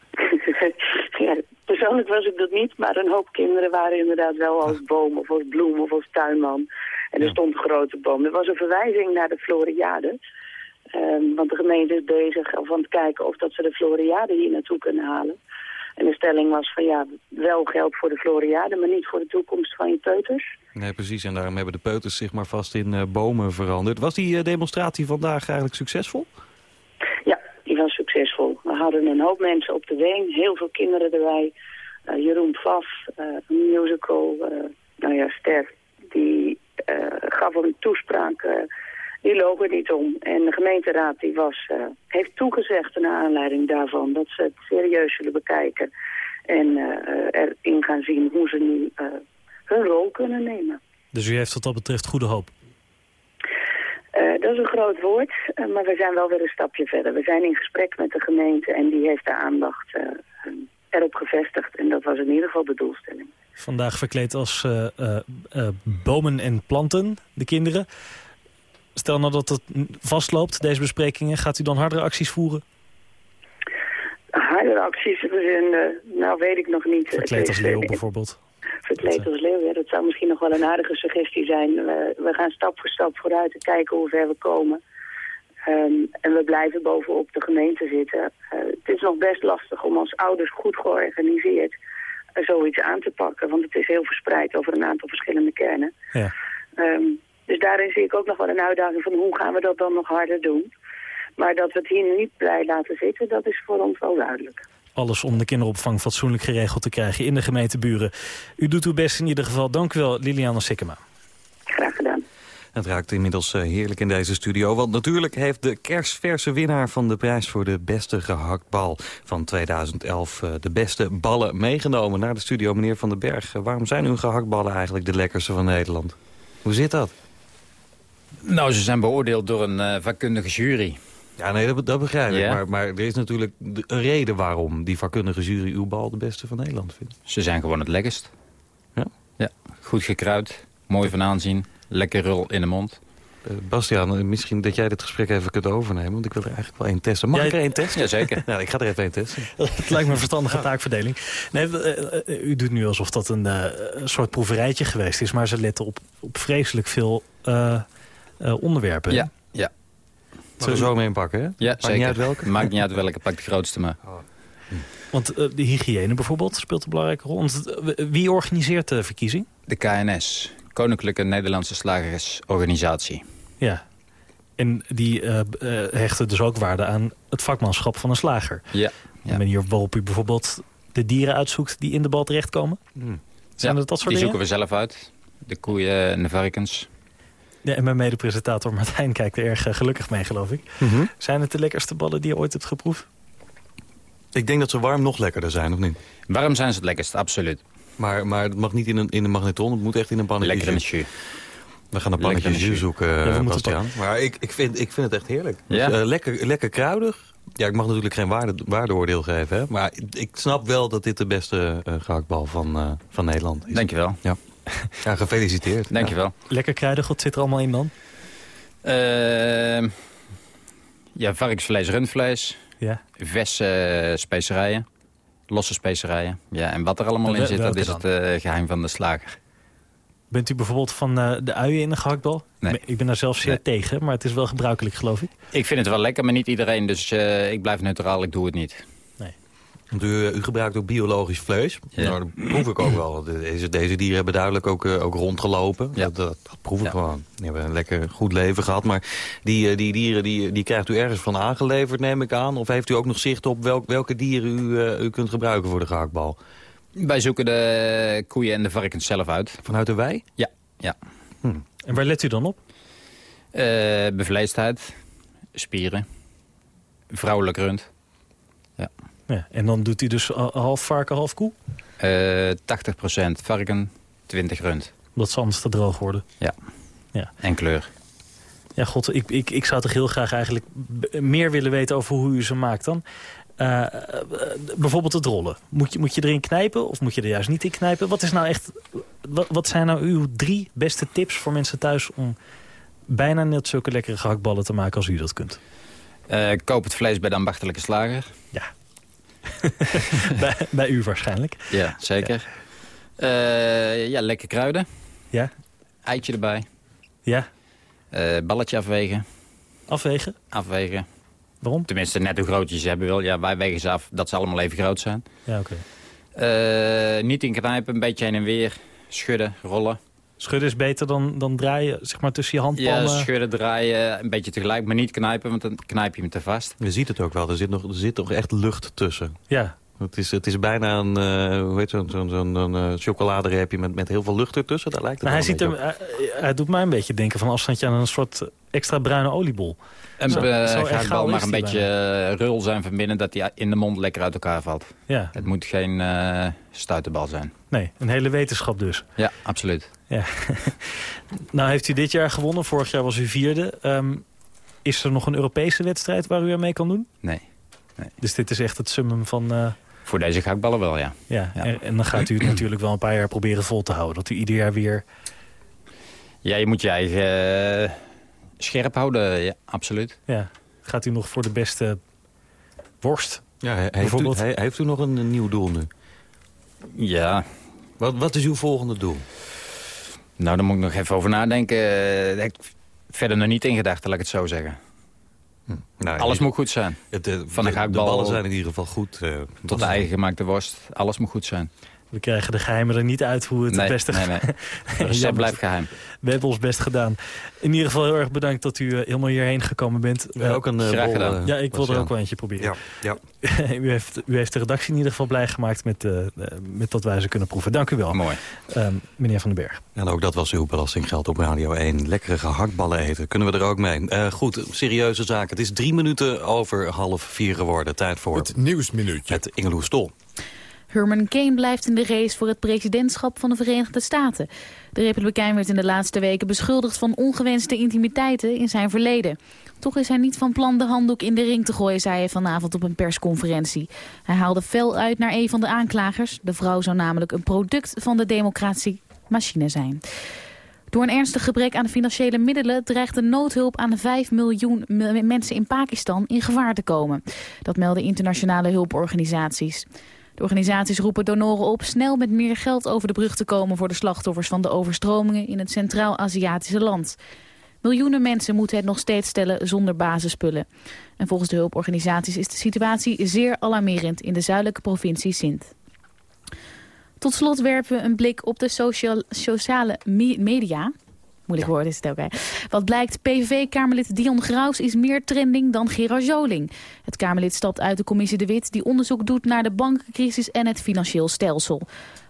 Speaker 3: [LAUGHS]
Speaker 10: ja, persoonlijk was ik dat niet, maar een hoop kinderen waren inderdaad wel als boom of als bloem of als tuinman. En er ja. stond een grote boom. Er was een verwijzing naar de Floriade. Um, want de gemeente is bezig om te kijken of dat ze de Floriade hier naartoe kunnen halen. En de stelling was van ja, wel geld voor de Floriade, maar niet voor de toekomst van je peuters.
Speaker 3: Nee, precies. En daarom hebben de peuters zich maar vast in uh, bomen veranderd. Was die uh, demonstratie vandaag eigenlijk succesvol?
Speaker 10: Ja, die was succesvol. We hadden een hoop mensen op de been, heel veel kinderen erbij. Uh, Jeroen Pfaff, een musical, nou ja, ster, die gaf een toespraak die lopen niet om. En de gemeenteraad die was, uh, heeft toegezegd naar aanleiding daarvan dat ze het serieus zullen bekijken. En uh, erin gaan zien hoe ze nu uh, hun rol kunnen nemen.
Speaker 4: Dus u heeft wat dat betreft goede hoop?
Speaker 10: dat is een groot woord, maar we zijn wel weer een stapje verder. We zijn in gesprek met de gemeente en die heeft de aandacht erop gevestigd. En dat was in ieder geval de doelstelling.
Speaker 4: Vandaag verkleed als bomen en planten, de kinderen. Stel nou dat het vastloopt, deze besprekingen, gaat u dan hardere acties voeren?
Speaker 10: Hardere acties, we zijn, nou weet ik nog niet.
Speaker 4: Verkleed als leeuw bijvoorbeeld.
Speaker 10: Verkleed als leeuw, ja, dat zou misschien nog wel een aardige suggestie zijn. We, we gaan stap voor stap vooruit en kijken hoe ver we komen. Um, en we blijven bovenop de gemeente zitten. Uh, het is nog best lastig om als ouders goed georganiseerd uh, zoiets aan te pakken. Want het is heel verspreid over een aantal verschillende kernen.
Speaker 4: Ja.
Speaker 10: Um, dus daarin zie ik ook nog wel een uitdaging van hoe gaan we dat dan nog harder doen. Maar dat we het hier niet blij laten zitten, dat is voor ons wel duidelijk.
Speaker 4: Alles om de kinderopvang fatsoenlijk geregeld te krijgen in de gemeenteburen. U doet uw best in ieder geval. Dank u wel, Liliana Sikkema.
Speaker 10: Graag gedaan.
Speaker 3: Het raakt inmiddels heerlijk in deze studio. Want natuurlijk heeft de kerstverse winnaar van de prijs voor de beste gehaktbal van 2011... de beste ballen meegenomen naar de studio. Meneer Van den Berg, waarom zijn uw gehaktballen eigenlijk de lekkerste van Nederland? Hoe zit dat?
Speaker 8: Nou, ze zijn beoordeeld door een uh, vakkundige jury.
Speaker 3: Ja, nee, dat, dat begrijp ik. Ja? Maar, maar er is natuurlijk een reden waarom die vakkundige jury uw bal de beste van Nederland vindt.
Speaker 8: Ze zijn gewoon het lekkerst.
Speaker 3: Ja?
Speaker 8: Ja, goed gekruid, mooi van aanzien, lekker rol in de mond.
Speaker 3: Uh, Bastiaan, misschien dat jij dit gesprek even kunt overnemen. Want ik wil er eigenlijk wel één testen. Mag
Speaker 8: Jij...
Speaker 3: ik er één testen?
Speaker 8: Jazeker. [LAUGHS]
Speaker 3: nou, ik ga er even één testen. [LAUGHS]
Speaker 4: Het lijkt me een verstandige taakverdeling. Nee, uh, u doet nu alsof dat een, een soort proeverijtje geweest is. Maar ze letten op, op vreselijk veel uh, onderwerpen.
Speaker 8: Ja, ja.
Speaker 3: Zullen we zo mee inpakken, hè?
Speaker 8: Ja,
Speaker 3: Maakt
Speaker 8: zeker.
Speaker 3: niet uit welke? [LAUGHS]
Speaker 8: Maakt niet uit welke, pak de grootste maar. Oh.
Speaker 4: Want uh, de hygiëne bijvoorbeeld speelt een belangrijke rol. Want, uh, wie organiseert de verkiezing?
Speaker 8: De KNS, Koninklijke Nederlandse Slagersorganisatie.
Speaker 4: Ja, en die uh, hechten dus ook waarde aan het vakmanschap van een slager.
Speaker 8: Ja.
Speaker 4: De ja. manier waarop u bijvoorbeeld de dieren uitzoekt die in de bal terechtkomen.
Speaker 8: Hmm.
Speaker 4: Zijn
Speaker 8: ja,
Speaker 4: dat dat soort
Speaker 8: die
Speaker 4: dingen?
Speaker 8: zoeken we zelf uit. De koeien en de varkens.
Speaker 4: Ja, en mijn mede-presentator Martijn kijkt er erg uh, gelukkig mee, geloof ik.
Speaker 3: Mm -hmm.
Speaker 4: Zijn het de lekkerste ballen die je ooit hebt geproefd?
Speaker 3: Ik denk dat ze warm nog lekkerder zijn, of niet?
Speaker 8: Warm zijn ze het lekkerst, absoluut.
Speaker 3: Maar, maar het mag niet in een, in een magneton, het moet echt in een pannetje.
Speaker 8: Lekker in een.
Speaker 3: We gaan een pannetje jus zoeken,
Speaker 4: ja,
Speaker 3: Bastiaan. Maar ik, ik, vind, ik vind het echt heerlijk.
Speaker 8: Ja?
Speaker 3: Dus, uh, lekker, lekker kruidig. Ja, ik mag natuurlijk geen waarde, waardeoordeel geven. Hè? Maar ik snap wel dat dit de beste uh, gehaktbal van, uh, van Nederland is.
Speaker 8: Dankjewel.
Speaker 3: Ja, ja gefeliciteerd.
Speaker 8: Dankjewel.
Speaker 4: Ja. Lekker kruidig, wat zit er allemaal in dan?
Speaker 8: Uh, ja, varkensvlees, rundvlees.
Speaker 4: Ja.
Speaker 8: Vers uh, specerijen. Losse specerijen. Ja, en wat er allemaal in zit, dat is
Speaker 4: dan?
Speaker 8: het uh, geheim van de slager.
Speaker 4: Bent u bijvoorbeeld van uh, de uien in de gehaktbal?
Speaker 8: Nee.
Speaker 4: Ik ben daar zelf zeer
Speaker 8: Nee.
Speaker 4: tegen, maar het is wel gebruikelijk, geloof ik.
Speaker 8: Ik vind het wel lekker, maar niet iedereen. Dus ik blijf neutraal, ik doe het niet.
Speaker 3: Want u, u gebruikt ook biologisch vlees.
Speaker 8: Ja.
Speaker 3: Nou, dat proef ik ook wel. Deze, deze dieren hebben duidelijk ook, eh, ook rondgelopen.
Speaker 8: Ja.
Speaker 3: Dat, dat, dat proef ik gewoon. Die hebben een lekker goed leven gehad. Maar die, eh, die dieren die, die krijgt u ergens van aangeleverd, neem ik aan. Of heeft u ook nog zicht op welk, welke dieren u, eh, u kunt gebruiken voor de gehaktbal?
Speaker 8: Wij zoeken de koeien en de varkens zelf uit.
Speaker 3: Vanuit de wei?
Speaker 8: Ja, ja.
Speaker 4: En waar let u dan op?
Speaker 8: Uh, bevleesdheid, spieren, vrouwelijk rund.
Speaker 4: Ja, en dan doet u dus ha- half varken, half koe?
Speaker 8: Uh, 80% varken, 20 rund.
Speaker 4: Omdat ze anders te droog worden.
Speaker 8: Ja.
Speaker 4: Ja.
Speaker 8: En kleur.
Speaker 4: Ja, god, ik, ik, ik zou toch heel graag eigenlijk meer willen weten over hoe u ze maakt dan. Uh, uh, bijvoorbeeld het rollen. Moet je, moet je erin knijpen of moet je er juist niet in knijpen? Wat, is nou echt, wat, wat zijn nou uw drie beste tips voor mensen thuis... om bijna net zulke lekkere gehaktballen te maken als u dat kunt?
Speaker 8: Uh, koop het vlees bij de ambachtelijke slager.
Speaker 4: Ja. [LAUGHS] bij, bij, u waarschijnlijk.
Speaker 8: Ja, zeker. Ja, uh, ja lekker kruiden.
Speaker 4: Ja.
Speaker 8: Eitje erbij.
Speaker 4: Ja.
Speaker 8: Uh, balletje afwegen.
Speaker 4: Afwegen?
Speaker 8: Afwegen.
Speaker 4: Waarom?
Speaker 8: Tenminste, net hoe groot je ze hebben wil. Ja, wij wegen ze af dat ze allemaal even groot zijn.
Speaker 4: Ja, oké.
Speaker 8: Okay. Uh, niet in knijpen, een beetje heen en weer. Schudden, rollen.
Speaker 4: Schudden is beter dan, dan draaien, zeg maar tussen je handpalmen?
Speaker 8: Ja, schudden, draaien, een beetje tegelijk, maar niet knijpen, want dan knijp je hem te vast.
Speaker 3: Je ziet het ook wel, er zit nog, er zit nog echt lucht tussen.
Speaker 4: Ja.
Speaker 3: Het is, het is bijna een, uh, hoe heet zo'n zo'n zo'n uh, chocoladereepje met, met heel veel lucht ertussen. Daar lijkt het
Speaker 4: nou,
Speaker 3: hij,
Speaker 4: ziet hem, hij, hij, doet mij een beetje denken van afstandje aan een soort extra bruine oliebol.
Speaker 8: En zo, uh, zo gaat wel maar een beetje bijna. rul zijn van binnen dat hij in de mond lekker uit elkaar valt.
Speaker 4: Ja.
Speaker 8: Het moet geen uh, stuiterbal zijn.
Speaker 4: Nee, een hele wetenschap dus.
Speaker 8: Ja, absoluut.
Speaker 4: Ja. [LAUGHS] nou heeft u dit jaar gewonnen, vorig jaar was u vierde. Um, is er nog een Europese wedstrijd waar u aan mee kan doen?
Speaker 8: Nee. nee.
Speaker 4: Dus dit is echt het summum van... Uh...
Speaker 8: Voor deze gehaktballen wel, ja.
Speaker 4: Ja, ja. En, en, dan gaat u het [CLEARS THROAT] natuurlijk wel een paar jaar proberen vol te houden. Dat u ieder jaar weer...
Speaker 8: Ja, je moet je eigen uh, scherp houden, ja, absoluut.
Speaker 4: Ja. Gaat u nog voor de beste worst?
Speaker 3: Ja, hij, heeft, u, hij, heeft u nog een, een nieuw doel nu?
Speaker 8: Ja.
Speaker 3: Wat, wat is uw volgende doel?
Speaker 8: Nou, daar moet ik nog even over nadenken. Ik verder nog niet in gedacht, laat ik het zo zeggen.
Speaker 3: Hm. Nou,
Speaker 8: alles moet goed zijn.
Speaker 3: Het, uh,
Speaker 8: Van de,
Speaker 3: de, de ballen zijn in ieder geval goed. Uh,
Speaker 8: tot de eigen gemaakte worst. Alles moet goed zijn.
Speaker 4: We krijgen de geheimen er niet uit hoe het
Speaker 8: nee,
Speaker 4: het beste
Speaker 8: nee, nee. [LAUGHS] Het blijft geheim.
Speaker 4: We hebben ons best gedaan. In ieder geval heel erg bedankt dat u uh, helemaal hierheen gekomen bent.
Speaker 3: Ja, ook een uh,
Speaker 8: Graag gedaan.
Speaker 4: Uh, ja, ik wil er ook wel eentje proberen.
Speaker 3: Ja, ja. [LAUGHS]
Speaker 4: u, heeft, u heeft de redactie in ieder geval blij gemaakt met, uh, met dat wij ze kunnen proeven. Dank u wel.
Speaker 8: Mooi.
Speaker 4: Um, meneer Van den Berg.
Speaker 3: En ook dat was uw belastinggeld op Radio 1. Lekkere gehaktballen eten. Kunnen we er ook mee? Uh, goed, serieuze zaken. Het is drie minuten over half vier geworden. Tijd voor
Speaker 14: het Nieuwsminuutje.
Speaker 3: Het Ingeloe Stol.
Speaker 15: Herman Kane blijft in de race voor het presidentschap van de Verenigde Staten. De republikein werd in de laatste weken beschuldigd van ongewenste intimiteiten in zijn verleden. Toch is hij niet van plan de handdoek in de ring te gooien, zei hij vanavond op een persconferentie. Hij haalde fel uit naar een van de aanklagers. De vrouw zou namelijk een product van de democratie machine zijn. Door een ernstig gebrek aan financiële middelen dreigt de noodhulp aan de 5 miljoen mensen in Pakistan in gevaar te komen. Dat melden internationale hulporganisaties. De organisaties roepen donoren op snel met meer geld over de brug te komen voor de slachtoffers van de overstromingen in het Centraal-Aziatische land. Miljoenen mensen moeten het nog steeds stellen zonder basisspullen. En volgens de hulporganisaties is de situatie zeer alarmerend in de zuidelijke provincie Sindh. Tot slot werpen we een blik op de social, sociale me media. Moeilijk woord is het ook, hè. Wat blijkt, PVV-Kamerlid Dion Graus is meer trending dan Gerard Joling. Het Kamerlid stapt uit de commissie De Wit... die onderzoek doet naar de bankencrisis en het financieel stelsel.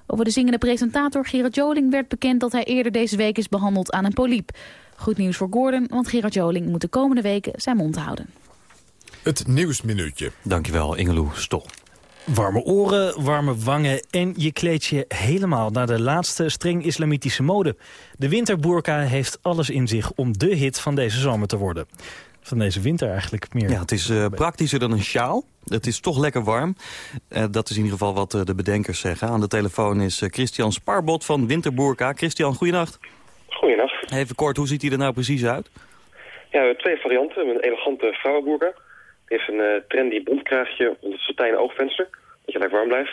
Speaker 15: Over de zingende presentator Gerard Joling werd bekend... dat hij eerder deze week is behandeld aan een poliep. Goed nieuws voor Gordon, want Gerard Joling moet de komende weken zijn mond houden.
Speaker 14: Het Nieuwsminuutje.
Speaker 3: Dankjewel, Ingeloe Stol.
Speaker 4: Warme oren, warme wangen en je kleedt je helemaal naar de laatste streng islamitische mode. De winterboerka heeft alles in zich om de hit van deze zomer te worden. Van deze winter eigenlijk meer.
Speaker 3: Ja, het is uh, praktischer dan een sjaal. Het is toch lekker warm. Uh, dat is in ieder geval wat uh, de bedenkers zeggen. Aan de telefoon is Christian Sparbot van Winterboerka. Christian, goeienacht.
Speaker 16: Goeienacht.
Speaker 3: Even kort, hoe ziet hij er nou precies uit?
Speaker 16: Ja, we hebben twee varianten. Een elegante vrouwenboerka. Heeft een eh, trendy bontkraagje onder het satijnen oogvenster. Dat je lekker warm blijft.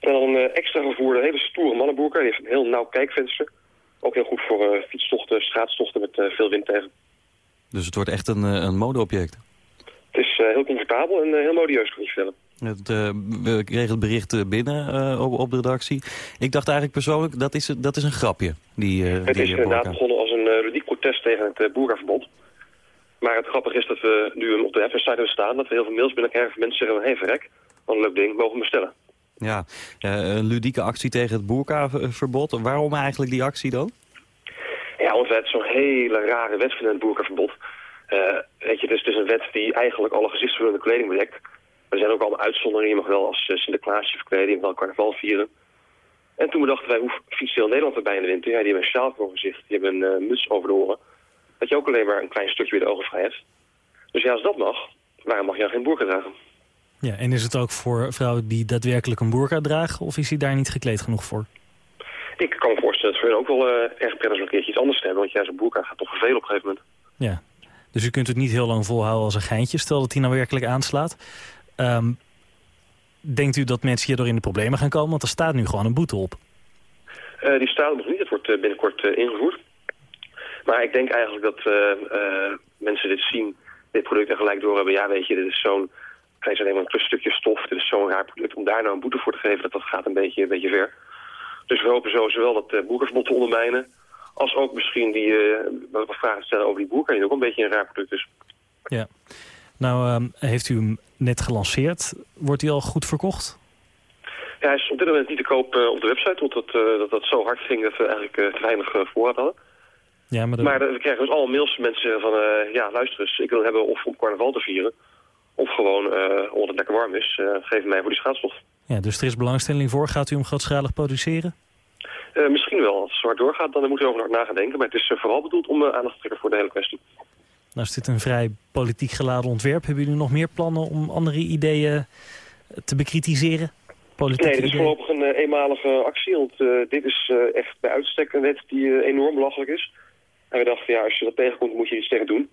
Speaker 16: En dan een eh, extra gevoerde, hele stoere mannenboerka. Die heeft een heel nauw kijkvenster. Ook heel goed voor eh, fietstochten, straatstochten met veel wind tegen.
Speaker 3: Dus het wordt echt een, een modeobject.
Speaker 16: Het is heel comfortabel en heel modieus, kan je vertellen.
Speaker 3: Het, eh, we kregen het bericht binnen op, op de redactie. Ik dacht eigenlijk persoonlijk, dat is, dat is een grapje. Die, eh,
Speaker 16: Het
Speaker 3: die
Speaker 16: is inderdaad begonnen als een uh, ludiek protest tegen het uh, boerkaverbod. Maar het grappige is dat we nu op de FS-site hebben staan... dat we heel veel mails binnenkrijgen van mensen zeggen... hé, hey, verrek, wat een leuk ding, mogen we bestellen.
Speaker 3: Ja, eh, een ludieke actie tegen het boerkaverbod. Waarom eigenlijk die actie dan?
Speaker 16: Ja, want wij het zo'n hele rare wet vinden, het boerkaverbod. Eh, weet je, dus het is een wet die eigenlijk alle gezichtsverhullende kleding bedekt. Er zijn ook allemaal uitzonderingen. Je mag wel als uh, Sinterklaasje verkleden, je mag wel carnaval vieren. En toen bedachten wij, hoe fietst heel Nederland erbij in de winter? Ja, die hebben een sjaal voor gezicht, die hebben een uh, muts over de oren. Dat je ook alleen maar een klein stukje weer de ogen vrij hebt. Dus ja, als dat mag, waarom mag je dan geen boerka dragen?
Speaker 4: Ja, en is het ook voor vrouwen die daadwerkelijk een boerka dragen... of is hij daar niet gekleed genoeg voor?
Speaker 16: Ik kan me voorstellen dat het voor hen ook wel uh, erg prettig is om een keertje iets anders te hebben. Want ja, zo'n boerka gaat toch vervelen op een gegeven moment.
Speaker 4: Ja, dus u kunt het niet heel lang volhouden als een geintje. Stel dat hij nou werkelijk aanslaat. Um, denkt u dat mensen hierdoor in de problemen gaan komen? Want er staat nu gewoon een boete op.
Speaker 16: Uh, die staat nog niet. Het wordt uh, binnenkort uh, ingevoerd. Maar ik denk eigenlijk dat mensen dit zien, dit product en gelijk doorhebben. Ja, weet je, dit is zo'n... Hij is alleen maar een stukje stof. Dit is zo'n raar product. Om daar nou een boete voor te geven, dat, dat gaat een beetje, een beetje ver. Dus we hopen zo zowel dat uh, boekersbod te ondermijnen... als ook misschien die uh, wat vragen stellen over die boerka... die ook een beetje een raar product is.
Speaker 4: Ja. Nou, um, heeft u hem net gelanceerd. Wordt hij al goed verkocht?
Speaker 16: Ja, hij is op dit moment niet te koop uh, op de website... omdat dat, dat, dat zo hard ging dat we eigenlijk te weinig voorraad hadden.
Speaker 4: Ja, maar,
Speaker 16: dat... maar we krijgen dus allemaal mails van mensen van... ja, luister eens, ik wil hebben of om carnaval te vieren... of gewoon, omdat het lekker warm is, geef mij voor die schaatstocht.
Speaker 4: Ja, dus er is belangstelling voor. Gaat u hem grootschalig produceren?
Speaker 16: Uh, misschien wel. Als het zo hard doorgaat, dan moet u over na gaan denken. Maar het is uh, vooral bedoeld om uh, aandacht te trekken voor de hele kwestie.
Speaker 4: Nou is dit een vrij politiek geladen ontwerp. Hebben jullie nog meer plannen om andere ideeën te bekritiseren?
Speaker 16: Politieke nee, dit is voorlopig een eenmalige actie. Want dit is echt bij uitstek een wet die enorm belachelijk is. En we dachten, ja, als je dat tegenkomt, moet je iets tegen doen.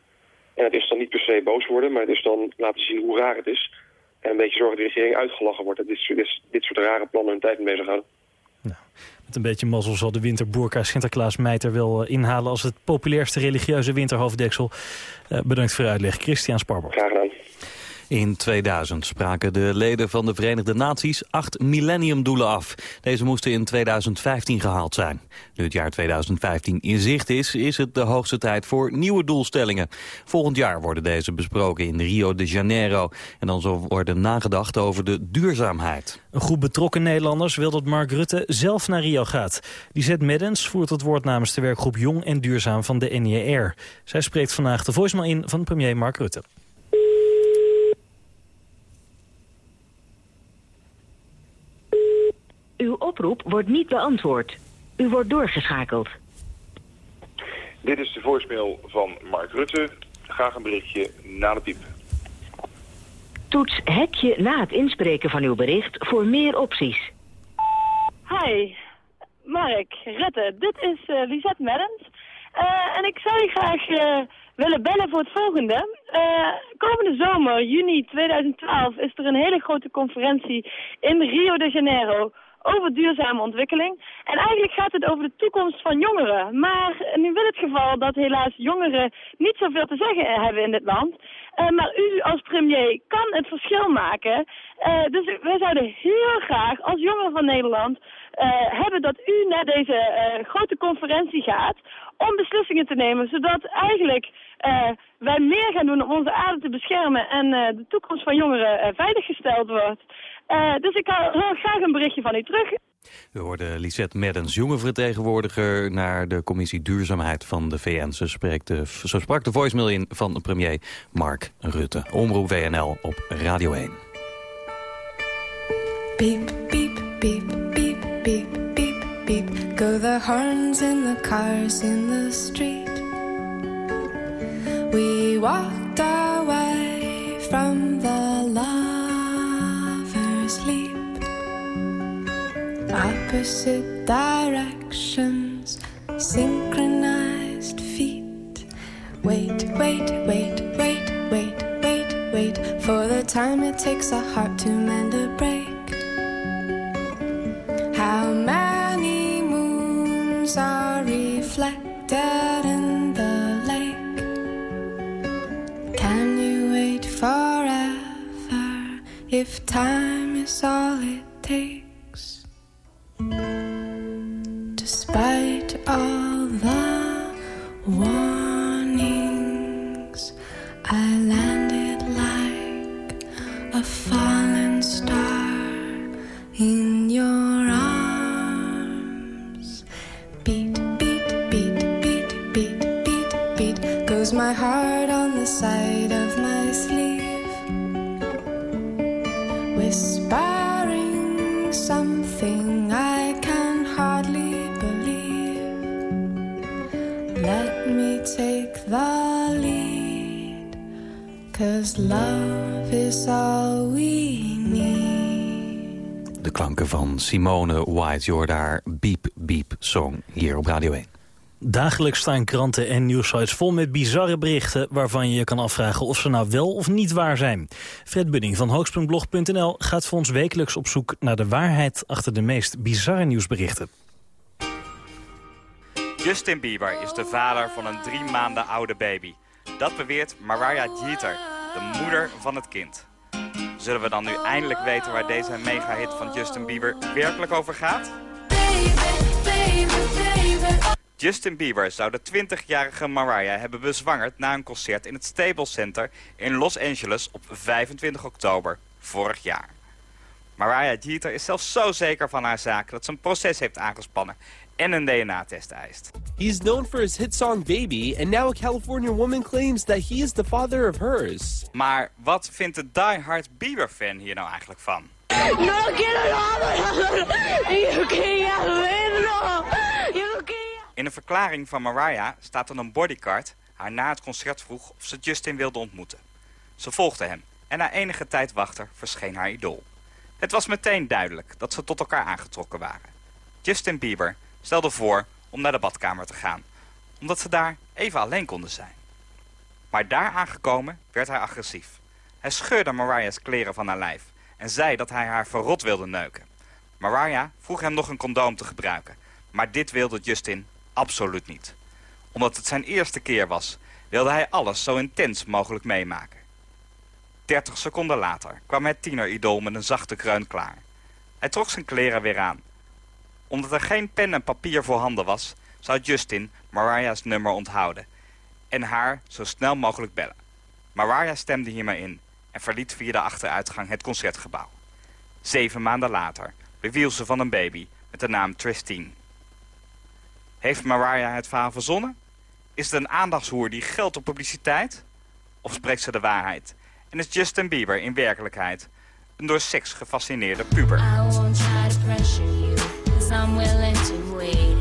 Speaker 16: En het is dan niet per se boos worden, maar het is dan laten zien hoe raar het is. En een beetje zorgen dat de regering uitgelachen wordt. Dat dit, dit, dit soort rare plannen hun tijd mee bezighouden.
Speaker 4: Nou, met een beetje mazzel zal de winterboerka Sinterklaas Meiter wel uh, inhalen... als het populairste religieuze winterhoofddeksel. Uh, bedankt voor de uitleg. Christian Sparber.
Speaker 16: Graag gedaan.
Speaker 3: In 2000 spraken de leden van de Verenigde Naties acht millenniumdoelen af. Deze moesten in 2015 gehaald zijn. Nu het jaar 2015 in zicht is, is het de hoogste tijd voor nieuwe doelstellingen. Volgend jaar worden deze besproken in Rio de Janeiro. En dan zal worden nagedacht over de duurzaamheid.
Speaker 4: Een groep betrokken Nederlanders wil dat Mark Rutte zelf naar Rio gaat. Lisette Meddens voert het woord namens de werkgroep Jong en Duurzaam van de NJR. Zij spreekt vandaag de voicemail in van premier Mark Rutte.
Speaker 17: Uw oproep wordt niet beantwoord. U wordt doorgeschakeld.
Speaker 18: Dit is de voicemail van Mark Rutte. Graag een berichtje na de piep.
Speaker 17: Toets hekje na het inspreken van uw bericht voor meer opties.
Speaker 19: Hi, Mark, Rutte. Dit is uh, Lisette Meddens. Uh, en ik zou je graag uh, willen bellen voor het volgende. komende zomer, juni 2012, is er een hele grote conferentie in Rio de Janeiro over duurzame ontwikkeling. En eigenlijk gaat het over de toekomst van jongeren. Maar nu wil het geval dat helaas jongeren niet zoveel te zeggen hebben in dit land. Uh, maar u als premier kan het verschil maken. Uh, dus wij zouden heel graag als jongeren van Nederland uh, hebben dat u naar deze grote conferentie gaat om beslissingen te nemen, zodat eigenlijk wij meer gaan doen om onze aarde te beschermen en de toekomst van jongeren veiliggesteld wordt. Uh, dus ik wil graag een berichtje van u terug.
Speaker 3: We hoorden Lisette Meddens, jonge vertegenwoordiger naar de commissie Duurzaamheid van de VN. Ze, spreekt de, ze sprak de voicemail in van premier Mark Rutte. Omroep WNL op Radio 1.
Speaker 7: Beep, beep, beep, beep, beep, beep, beep. Go the horns in the cars in the street. We walked opposite directions synchronized feet wait wait, wait, wait, wait, wait, wait for the time it takes a heart to mend a break.
Speaker 3: Simone White, je hoort daar Beep Beep Song hier op Radio 1.
Speaker 4: Dagelijks staan kranten en nieuwsites vol met bizarre berichten... waarvan je je kan afvragen of ze nou wel of niet waar zijn. Fred Budding van hoogst.blog.nl gaat voor ons wekelijks op zoek... naar de waarheid achter de meest bizarre nieuwsberichten.
Speaker 20: Justin Bieber is de vader van een drie maanden oude baby. Dat beweert Mariah Jeter, de moeder van het kind. Zullen we dan nu eindelijk weten waar deze mega-hit van Justin Bieber werkelijk over gaat? Justin Bieber zou de 20-jarige Mariah hebben bezwangerd na een concert in het Staples Center in Los Angeles op 25 oktober vorig jaar. Mariah Jeter is zelfs zo zeker van haar zaak dat ze een proces heeft aangespannen en een DNA-test eist.
Speaker 21: He's known for his hit song Baby, and now a California woman claims that he is the father of hers.
Speaker 20: Maar wat vindt de diehard Bieber-fan hier nou eigenlijk van?
Speaker 22: No quiero nada. Yo quería verlo. Yo quería...
Speaker 20: In een verklaring van Mariah staat dan een bodyguard haar na het concert vroeg of ze Justin wilde ontmoeten. Ze volgde hem en na enige tijd wachten verscheen haar idool. Het was meteen duidelijk dat ze tot elkaar aangetrokken waren. Justin Bieber stelde voor om naar de badkamer te gaan, omdat ze daar even alleen konden zijn. Maar daar aangekomen werd hij agressief. Hij scheurde Mariah's kleren van haar lijf en zei dat hij haar verrot wilde neuken. Mariah vroeg hem nog een condoom te gebruiken, maar dit wilde Justin absoluut niet. Omdat het zijn eerste keer was, wilde hij alles zo intens mogelijk meemaken. 30 seconden later kwam het tieneridool met een zachte kreun klaar. Hij trok zijn kleren weer aan. Omdat er geen pen en papier voorhanden was, zou Justin Mariah's nummer onthouden en haar zo snel mogelijk bellen. Mariah stemde hiermee in en verliet via de achteruitgang het concertgebouw. Zeven maanden later beviel ze van een baby met de naam Tristine. Heeft Mariah het verhaal verzonnen? Is het een aandachtshoer die geldt op publiciteit? Of spreekt ze de waarheid? En is Justin Bieber in werkelijkheid een door seks gefascineerde puber?
Speaker 23: Cause I'm willing to wait.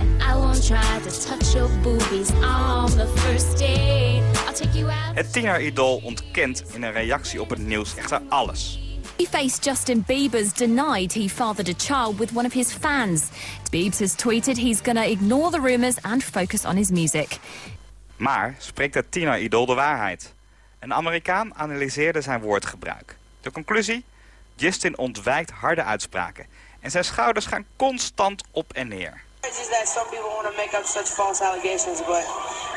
Speaker 23: And I won't try to touch your boobies on the first date. I'll take you out.
Speaker 20: Het tieneridool ontkent in een reactie op het nieuws echter alles.
Speaker 24: Babyface Justin Bieber's denied he fathered a child with one of his fans. Biebs has tweeted he's gonna ignore the rumors and focus on his music.
Speaker 20: Maar spreekt het tieneridool de waarheid? Een Amerikaan analyseerde zijn woordgebruik. De conclusie? Justin ontwijkt harde uitspraken. En zijn schouders gaan constant op en neer.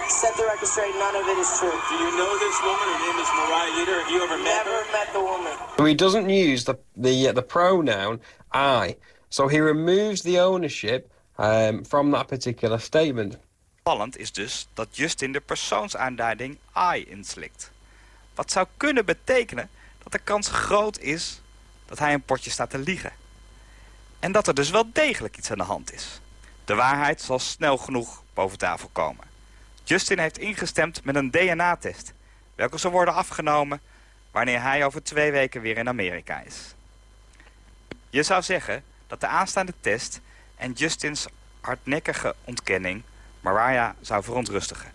Speaker 25: Set the record straight, none of it is true.
Speaker 26: Do you know this woman? Her name is Mariah Yeater. Have you ever met
Speaker 25: Never
Speaker 26: her?
Speaker 25: met the woman.
Speaker 27: So he doesn't use the the uh, the pronoun I. So he removes the ownership um, from that particular statement.
Speaker 20: Opvallend is dus dat Justin de persoonsaanduiding I inslikt. Wat zou kunnen betekenen dat de kans groot is dat hij een potje staat te liegen. En dat er dus wel degelijk iets aan de hand is. De waarheid zal snel genoeg boven tafel komen. Justin heeft ingestemd met een DNA-test, welke zal worden afgenomen wanneer hij over twee weken weer in Amerika is. Je zou zeggen dat de aanstaande test en Justins hardnekkige ontkenning Mariah zou verontrustigen.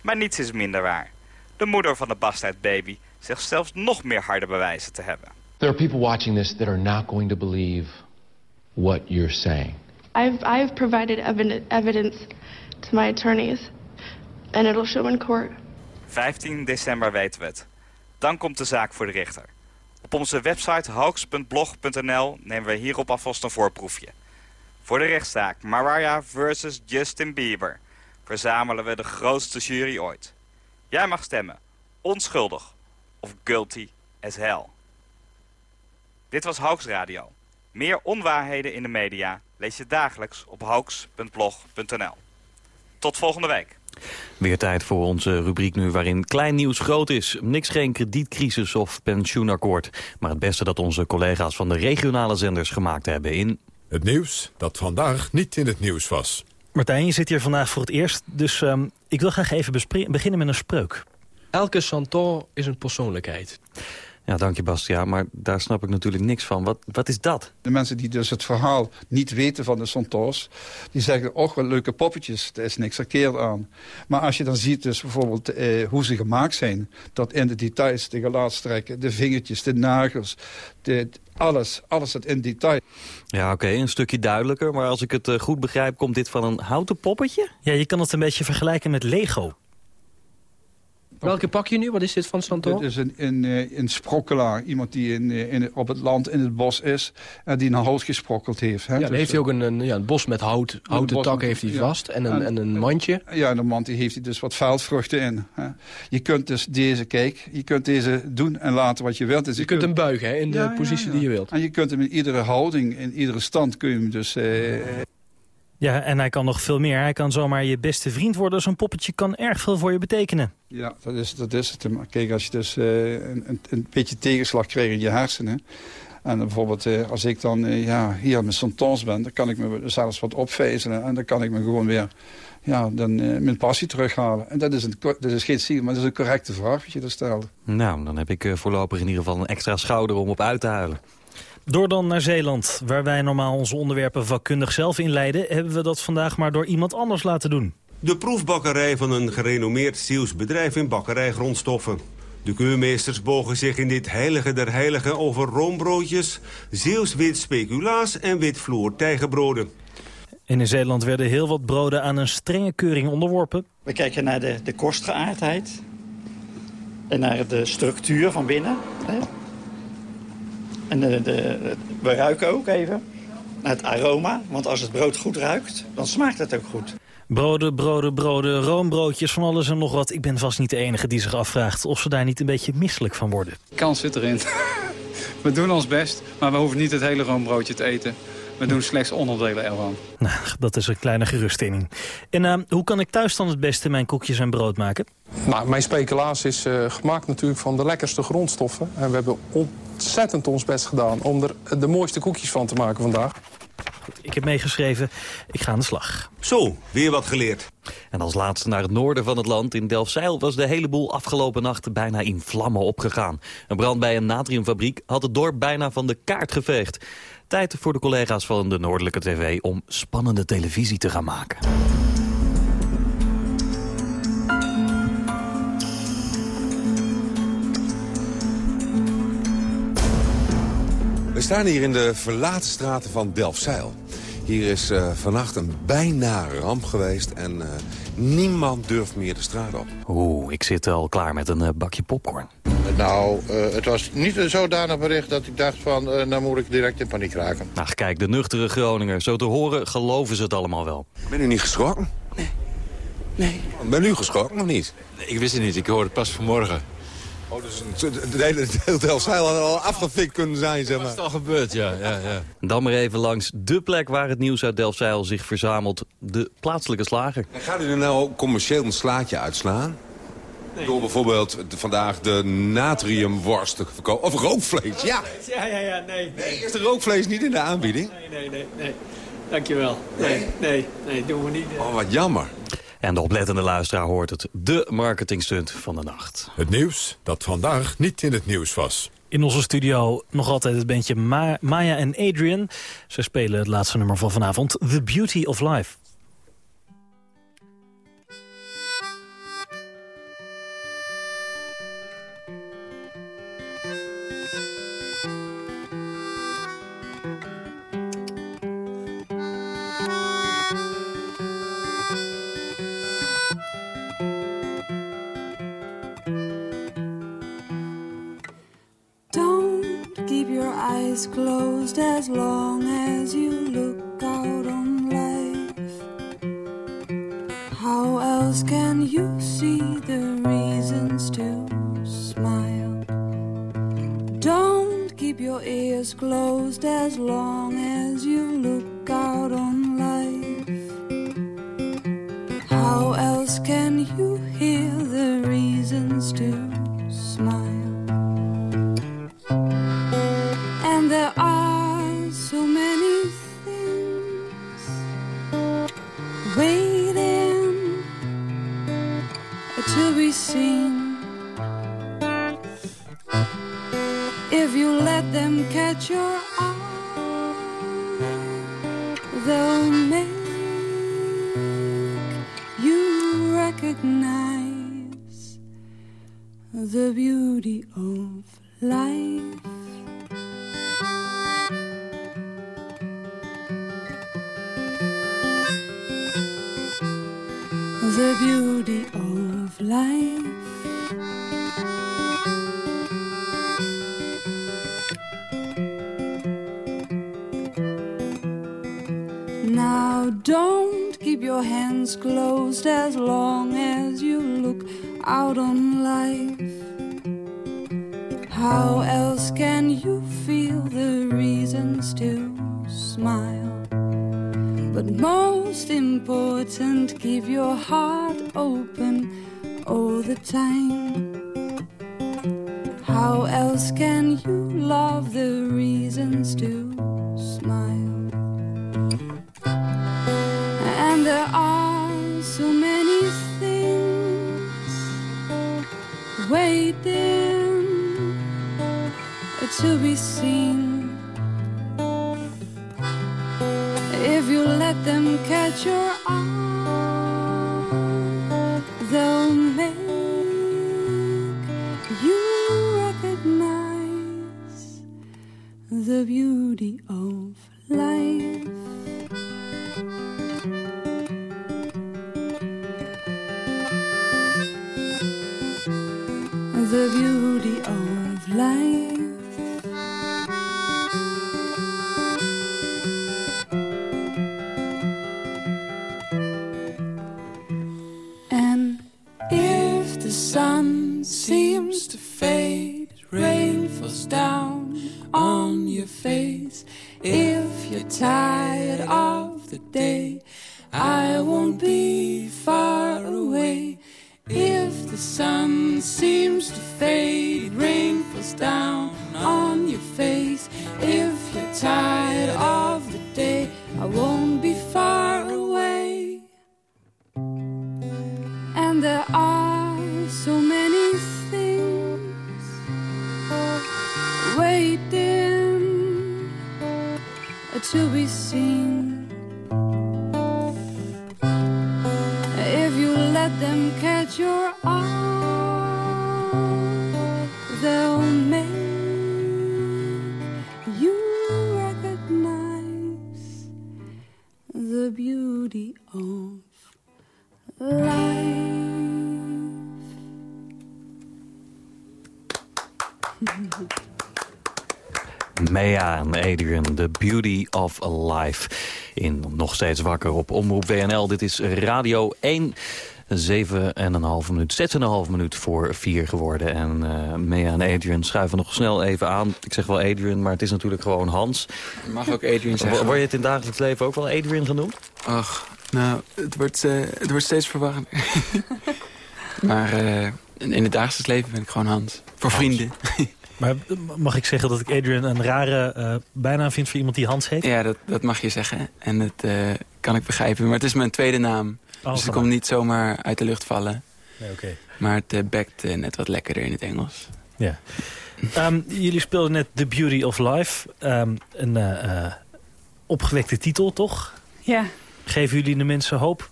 Speaker 20: Maar niets is minder waar. De moeder van de bastard baby zegt zelfs nog meer harde bewijzen te hebben.
Speaker 28: There are people watching this that are not going to believe what you're saying.
Speaker 29: I've I've provided evidence evidence to my attorneys, and it'll show in court.
Speaker 20: 15 december weten we het. Dan komt de zaak voor de rechter. Op onze website hoax.blog.nl nemen we hierop alvast een voorproefje. Voor de rechtszaak Mariah versus Justin Bieber verzamelen we de grootste jury ooit. Jij mag stemmen. Onschuldig of guilty as hell. Dit was Hoax Radio. Meer onwaarheden in de media lees je dagelijks op hoax.blog.nl. Tot volgende week.
Speaker 3: Weer tijd voor onze rubriek nu waarin klein nieuws groot is. Niks geen kredietcrisis of pensioenakkoord. Maar het beste dat onze collega's van de regionale zenders gemaakt hebben in...
Speaker 14: Het nieuws dat vandaag niet in het nieuws was.
Speaker 4: Martijn, je zit hier vandaag voor het eerst, dus um, ik wil graag even beginnen met een spreuk.
Speaker 30: Elke Santor is een persoonlijkheid.
Speaker 3: Ja, dank je Bastia, maar daar snap ik natuurlijk niks van. Wat, wat is dat?
Speaker 31: De mensen die dus het verhaal niet weten van de Santos... die zeggen, oh, wel leuke poppetjes, er is niks verkeerd aan. Maar als je dan ziet dus bijvoorbeeld eh, hoe ze gemaakt zijn... tot in de details, de gelaatstrekken, de vingertjes, de nagels... De, alles, alles het in detail.
Speaker 3: Ja, oké, een stukje duidelijker. Maar als ik het uh, goed begrijp, komt dit van een houten poppetje?
Speaker 4: Ja, je kan het een beetje vergelijken met Lego.
Speaker 30: Welke pak je nu? Wat is dit van Santor?
Speaker 31: Dit is een, een, eh, een sprokkelaar. Iemand die in, eh, in, op het land, in het bos is. En die een hout gesprokkeld heeft. Hè?
Speaker 30: Ja, dan dus, heeft hij ook een, een, ja, een bos met hout. Houten takken heeft hij vast. En een, en, een mandje.
Speaker 31: Ja, en een mand die heeft hij dus wat veldvruchten in. Hè? Je kunt dus deze, kijk, je kunt deze doen en laten wat je wilt. Dus
Speaker 30: je, kunt hem buigen hè, in de positie die je wilt.
Speaker 31: En je kunt hem in iedere houding, in iedere stand kun je hem dus... Eh,
Speaker 4: ja, en hij kan nog veel meer. Hij kan zomaar je beste vriend worden. Zo'n poppetje kan erg veel voor je betekenen.
Speaker 31: Ja, dat is, dat is het. Kijk, als je dus uh, een, een, beetje tegenslag krijgt in je hersenen... En bijvoorbeeld uh, als ik dan uh, ja, hier met zo'n tons ben... dan kan ik me zelfs wat opvezelen. En dan kan ik me gewoon weer ja, dan, mijn passie terughalen. En dat is, een, dat is geen ziel, maar dat is een correcte vraag wat je er stelt.
Speaker 3: Nou, dan heb ik voorlopig in ieder geval een extra schouder om op uit te huilen.
Speaker 4: Door dan naar Zeeland, waar wij normaal onze onderwerpen vakkundig zelf inleiden... hebben we dat vandaag maar door iemand anders laten doen.
Speaker 32: De proefbakkerij van een gerenommeerd Zeeuws bedrijf in bakkerijgrondstoffen. De keurmeesters bogen zich in dit heilige der heiligen over roombroodjes... Zeeuws wit speculaas en wit vloer tijgerbroden.
Speaker 4: in Zeeland werden heel wat broden aan een strenge keuring onderworpen.
Speaker 33: We kijken naar de, de kostgeaardheid en naar de structuur van binnen... Hè? En de, de, we ruiken ook even het aroma. Want als het brood goed ruikt, dan smaakt het ook goed.
Speaker 4: Broden, broden, broden, roombroodjes, van alles en nog wat. Ik ben vast niet de enige die zich afvraagt of ze daar niet een beetje misselijk van worden.
Speaker 34: Kans zit erin. [LAUGHS] We doen ons best, maar we hoeven niet het hele roombroodje te eten. We doen slechts onderdelen ervan.
Speaker 4: Nou, dat is een kleine geruststelling. En uh, hoe kan ik thuis dan het beste mijn koekjes en brood maken?
Speaker 35: Nou, mijn speculaas is uh, gemaakt natuurlijk van de lekkerste grondstoffen. En we hebben ontzettend ons best gedaan om er de mooiste koekjes van te maken vandaag.
Speaker 4: Goed, ik heb meegeschreven, ik ga aan de slag.
Speaker 32: Zo, weer wat geleerd.
Speaker 3: En als laatste naar het noorden van het land, in Delfzijl... was de hele boel afgelopen nacht bijna in vlammen opgegaan. Een brand bij een natriumfabriek had het dorp bijna van de kaart geveegd. Tijd voor de collega's van de Noordelijke TV om spannende televisie te gaan maken.
Speaker 36: We staan hier in de verlaten straten van Delfzijl. Hier is uh, vannacht een bijna ramp geweest en uh, niemand durft meer de straat op.
Speaker 3: Oeh, ik zit al klaar met een uh, bakje popcorn.
Speaker 37: Nou, het was niet een zodanig bericht dat ik dacht van, nou moet ik direct in paniek raken.
Speaker 3: Ach, kijk, de nuchtere Groninger. Zo te horen geloven ze het allemaal wel.
Speaker 36: Ben u niet geschrokken?
Speaker 37: Nee. Nee.
Speaker 36: Ben u geschrokken of niet?
Speaker 37: Nee, ik wist het niet. Ik hoorde het pas vanmorgen.
Speaker 36: Oh, dus de hele Delfzijl had al afgefikt kunnen zijn, zeg maar.
Speaker 37: Dat is al gebeurd, ja, ja, ja.
Speaker 3: Dan maar even langs de plek waar het nieuws uit Delfzijl zich verzamelt. De plaatselijke slager.
Speaker 36: En gaat u er nou commercieel een slaatje uitslaan? Nee. Door bijvoorbeeld vandaag de natriumworst te verkopen. Of rookvlees, ja.
Speaker 37: Ja, ja, ja, nee.
Speaker 36: Nee, is de rookvlees niet in de aanbieding?
Speaker 37: Nee, nee, nee, nee. Dankjewel. Nee, nee, nee, doen we niet.
Speaker 36: Oh, wat jammer.
Speaker 3: En de oplettende luisteraar hoort het. De marketingstunt van de nacht.
Speaker 14: Het nieuws dat vandaag niet in het nieuws was.
Speaker 4: In onze studio nog altijd het bandje Ma Maya en Adrian. Ze spelen het laatste nummer van vanavond, The Beauty of Life.
Speaker 38: The beauty of life. The beauty of life. Now don't keep your hands closed as long as you look out on life. How else can you feel the reasons to smile? But most important, keep your heart open all the time. How else can you love the reasons to to be If you're tired of the day, I won't be far away. If the sun seems to fade, rain falls down on your face. to be seen.
Speaker 3: Mea en Adrian, The Beauty of Life. In Nog Steeds Wakker op Omroep WNL. Dit is Radio 1. 7,5 minuut, 6,5 minuut voor 4 geworden. En uh, Mea en Adrian schuiven nog snel even aan. Ik zeg wel Adrian, maar het is natuurlijk gewoon Hans.
Speaker 39: Je mag ook Adrian zeggen.
Speaker 3: Word je het in dagelijks leven ook wel Adrian genoemd?
Speaker 39: Ach, nou, het wordt, uh, het wordt steeds verwarrender. [LAUGHS] maar uh, in het dagelijks leven ben ik gewoon Hans. Voor Hans. vrienden. [LAUGHS]
Speaker 4: Maar mag ik zeggen dat ik Adrian een rare uh, bijnaam vind voor iemand die Hans heet?
Speaker 39: Ja, dat, dat mag je zeggen. En dat uh, kan ik begrijpen. Maar het is mijn tweede naam. Oh, dus het komt niet zomaar uit de lucht vallen.
Speaker 4: Nee, okay.
Speaker 39: Maar het uh, bekt net wat lekkerder in het Engels.
Speaker 4: Ja. um, jullie speelden net The Beauty of Life. Um, een opgewekte titel, toch?
Speaker 40: Ja.
Speaker 4: Geven jullie de mensen hoop?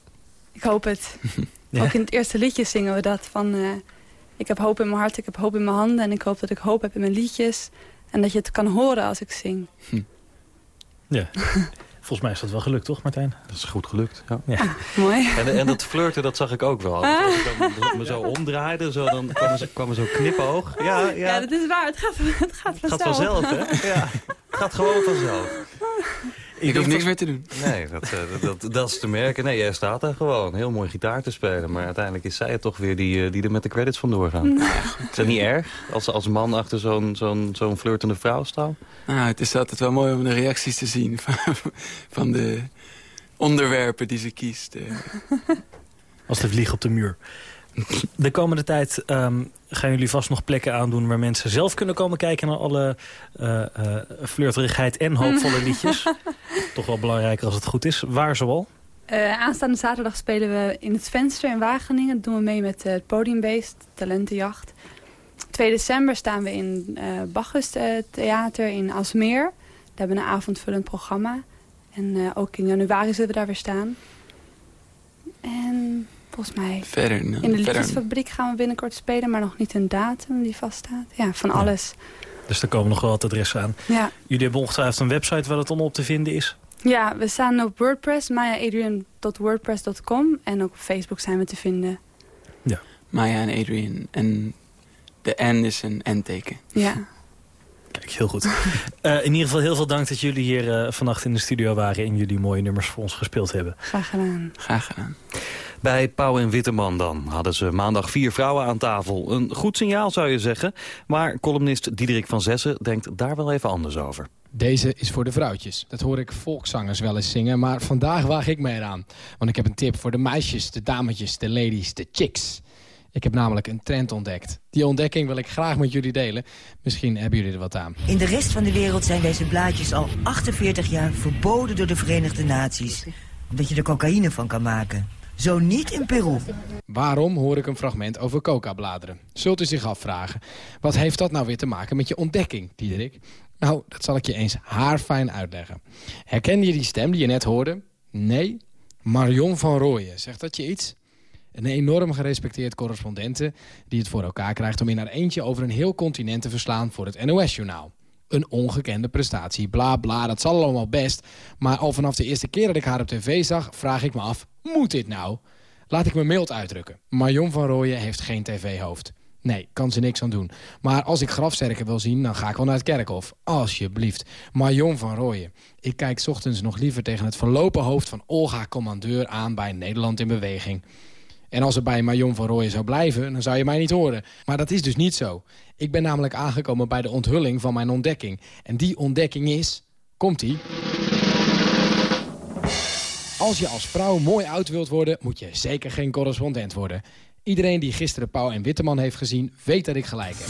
Speaker 40: Ik hoop het. [LAUGHS] ja. Ook in het eerste liedje zingen we dat van... Ik heb hoop in mijn hart, ik heb hoop in mijn handen... en ik hoop dat ik hoop heb in mijn liedjes. En dat je het kan horen als ik zing.
Speaker 4: Hm. Ja. [LAUGHS] Volgens mij is dat wel gelukt, toch Martijn?
Speaker 3: Dat is goed gelukt, ja.
Speaker 40: ja. mooi.
Speaker 3: En, en dat flirten, dat zag ik ook wel. Ah. Als ik dan me zo omdraaide, zo, dan kwam er, kwam er zo knipoog. Ja, ja.
Speaker 40: ja, dat is waar. Het gaat, het gaat vanzelf.
Speaker 3: Het gaat vanzelf, hè? Ja. [LAUGHS] gaat gewoon vanzelf.
Speaker 39: Ik hoef niks meer te doen.
Speaker 3: Nee, dat, uh, dat, dat, is te merken. Nee, jij staat daar gewoon. Heel mooi gitaar te spelen. Maar uiteindelijk is zij het toch weer die, uh, die er met de credits vandoor gaan. Ja, is dat niet erg? Als, als man achter zo'n zo'n zo'n flirtende vrouw staat?
Speaker 39: Nou, het is altijd wel mooi om de reacties te zien van, van de onderwerpen die ze kiest.
Speaker 4: Als de vlieg op de muur. De komende tijd um, gaan jullie vast nog plekken aandoen... waar mensen zelf kunnen komen kijken naar alle uh, uh, flirterigheid en hoopvolle liedjes. [LAUGHS] Toch wel belangrijker als het goed is. Waar zoal?
Speaker 40: Uh, aanstaande zaterdag spelen we in het Venster in Wageningen. Dat doen we mee met het Podiumbeest, Talentenjacht. 2 december staan we in uh, Bacchus Theater in Alsmeer. Daar hebben we een avondvullend programma. En ook in januari zullen we daar weer staan. En volgens mij
Speaker 39: verder,
Speaker 40: in de liedjesfabriek gaan we binnenkort spelen... maar nog niet een datum die vaststaat. Ja, van alles.
Speaker 4: Dus daar komen nog wel wat adressen aan.
Speaker 40: Ja.
Speaker 4: Jullie hebben ongetwijfeld een website waar het allemaal op te vinden is?
Speaker 40: Ja, we staan op WordPress, mayaadrian.wordpress.com. En ook op Facebook zijn we te vinden.
Speaker 39: Ja. Maya en Adrian. En de N is een N-teken.
Speaker 40: Ja.
Speaker 4: Kijk, heel goed. uh, [LAUGHS] in ieder geval heel veel dank dat jullie hier uh, vannacht in de studio waren... en jullie mooie nummers voor ons gespeeld hebben.
Speaker 40: Graag gedaan.
Speaker 39: Graag gedaan.
Speaker 3: Bij Pauw en Witteman dan hadden ze maandag vier vrouwen aan tafel. Een goed signaal zou je zeggen. Maar columnist Diederik van Zessen denkt daar wel even anders over.
Speaker 30: Deze is voor de vrouwtjes. Dat hoor ik volkszangers wel eens zingen, maar vandaag waag ik me eraan. Want ik heb een tip voor de meisjes, de dametjes, de ladies, de chicks. Ik heb namelijk een trend ontdekt. Die ontdekking wil ik graag met jullie delen. Misschien hebben jullie er wat aan.
Speaker 41: In de rest van de wereld zijn deze blaadjes al 48 jaar verboden door de Verenigde Naties. Omdat je er cocaïne van kan maken. Zo niet in Peru.
Speaker 30: Waarom hoor ik een fragment over coca-bladeren? Zult u zich afvragen. Wat heeft dat nou weer te maken met je ontdekking, Diederik? Nou, dat zal ik je eens haarfijn uitleggen. Herken je die stem die je net hoorde? Nee? Marion van Rooyen, zegt dat je iets? Een enorm gerespecteerd correspondente die het voor elkaar krijgt... om in haar eentje over een heel continent te verslaan voor het NOS-journaal. Een ongekende prestatie, bla bla, dat zal allemaal best. Maar al vanaf de eerste keer dat ik haar op tv zag, vraag ik me af... moet dit nou? Laat ik me mild uitdrukken. Marion van Rooyen heeft geen tv-hoofd. Nee, kan ze niks aan doen. Maar als ik grafzerken wil zien, dan ga ik wel naar het kerkhof. Alsjeblieft. Marion van Rooyen. Ik kijk ochtends nog liever tegen het verlopen hoofd van Olga Commandeur aan bij Nederland in Beweging. En als het bij Marion van Rooyen zou blijven, dan zou je mij niet horen. Maar dat is dus niet zo. Ik ben namelijk aangekomen bij de onthulling van mijn ontdekking. En die ontdekking is... Komt-ie? Als je als vrouw mooi oud wilt worden, moet je zeker geen correspondent worden. Iedereen die gisteren Pauw en Witteman heeft gezien, weet dat ik gelijk heb.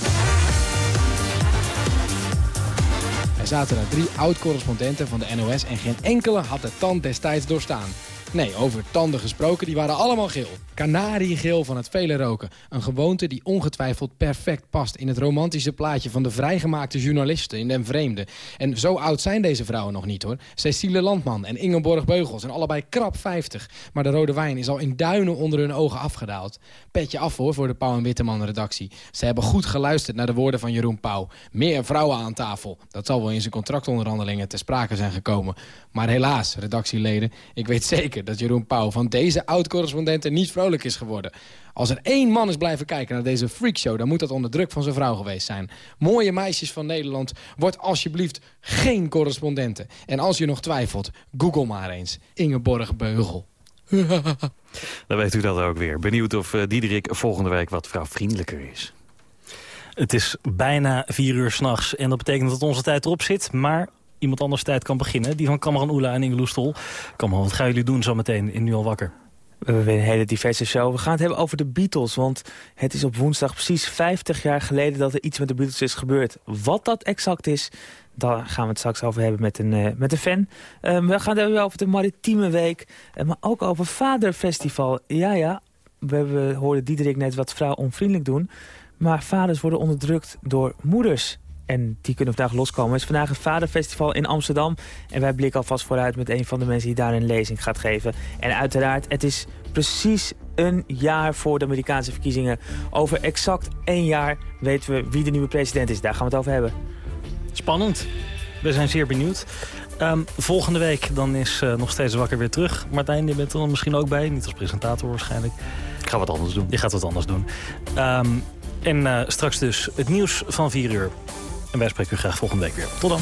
Speaker 30: Er zaten er drie oud-correspondenten van de NOS en geen enkele had de tand destijds doorstaan. Nee, over tanden gesproken, die waren allemaal geel. Kanariegeel van het vele roken. Een gewoonte die ongetwijfeld perfect past in het romantische plaatje van de vrijgemaakte journalisten in Den Vreemde. En zo oud zijn deze vrouwen nog niet hoor. Cecile Landman en Ingeborg Beugel zijn allebei krap 50. Maar de rode wijn is al in duinen onder hun ogen afgedaald. Petje af hoor voor de Pauw en Witteman redactie. Ze hebben goed geluisterd naar de woorden van Jeroen Pauw. Meer vrouwen aan tafel. Dat zal wel in zijn contractonderhandelingen ter sprake zijn gekomen. Maar helaas, redactieleden, ik weet zeker dat Jeroen Pauw van deze oud-correspondenten niet vrolijk is geworden. Als er één man is blijven kijken naar deze freakshow... dan moet dat onder druk van zijn vrouw geweest zijn. Mooie meisjes van Nederland, word alsjeblieft geen correspondenten. En als je nog twijfelt, google maar eens. Ingeborg Beugel. [LAUGHS]
Speaker 3: Dan weet u dat ook weer. Benieuwd of uh, Diederik volgende week wat vrouwvriendelijker is.
Speaker 4: Het is bijna vier uur s'nachts en dat betekent dat onze tijd erop zit. Maar iemand anders tijd kan beginnen. Die van Cameron Oela en Inge Loestol. Cameron, wat gaan jullie doen zometeen in Nu al wakker?
Speaker 42: We hebben een hele diverse show. We gaan het hebben over de Beatles. Want het is op woensdag precies 50 jaar geleden dat er iets met de Beatles is gebeurd. Wat dat exact is, daar gaan we het straks over hebben met een, uh, met een fan. Uh, we gaan het hebben over de Maritieme Week. Uh, maar ook over Vaderfestival. Ja, ja, we, hebben, hoorden Diederik net wat vrouw onvriendelijk doen. Maar vaders worden onderdrukt door moeders. En die kunnen vandaag loskomen. Het is vandaag het Vaderfestival in Amsterdam. En wij blikken alvast vooruit met een van de mensen die daar een lezing gaat geven. En uiteraard, het is precies een jaar voor de Amerikaanse verkiezingen. Over exact één jaar weten we wie de nieuwe president is. Daar gaan we het over hebben.
Speaker 4: Spannend. We zijn zeer benieuwd. Um, volgende week dan is uh, nog steeds wakker weer terug. Martijn, je bent er dan misschien ook bij. Niet als presentator waarschijnlijk.
Speaker 3: Ik ga wat anders doen.
Speaker 4: Je gaat wat anders doen. Um, en uh, straks dus het nieuws van 4 uur. En wij spreken u graag volgende week weer. Tot dan.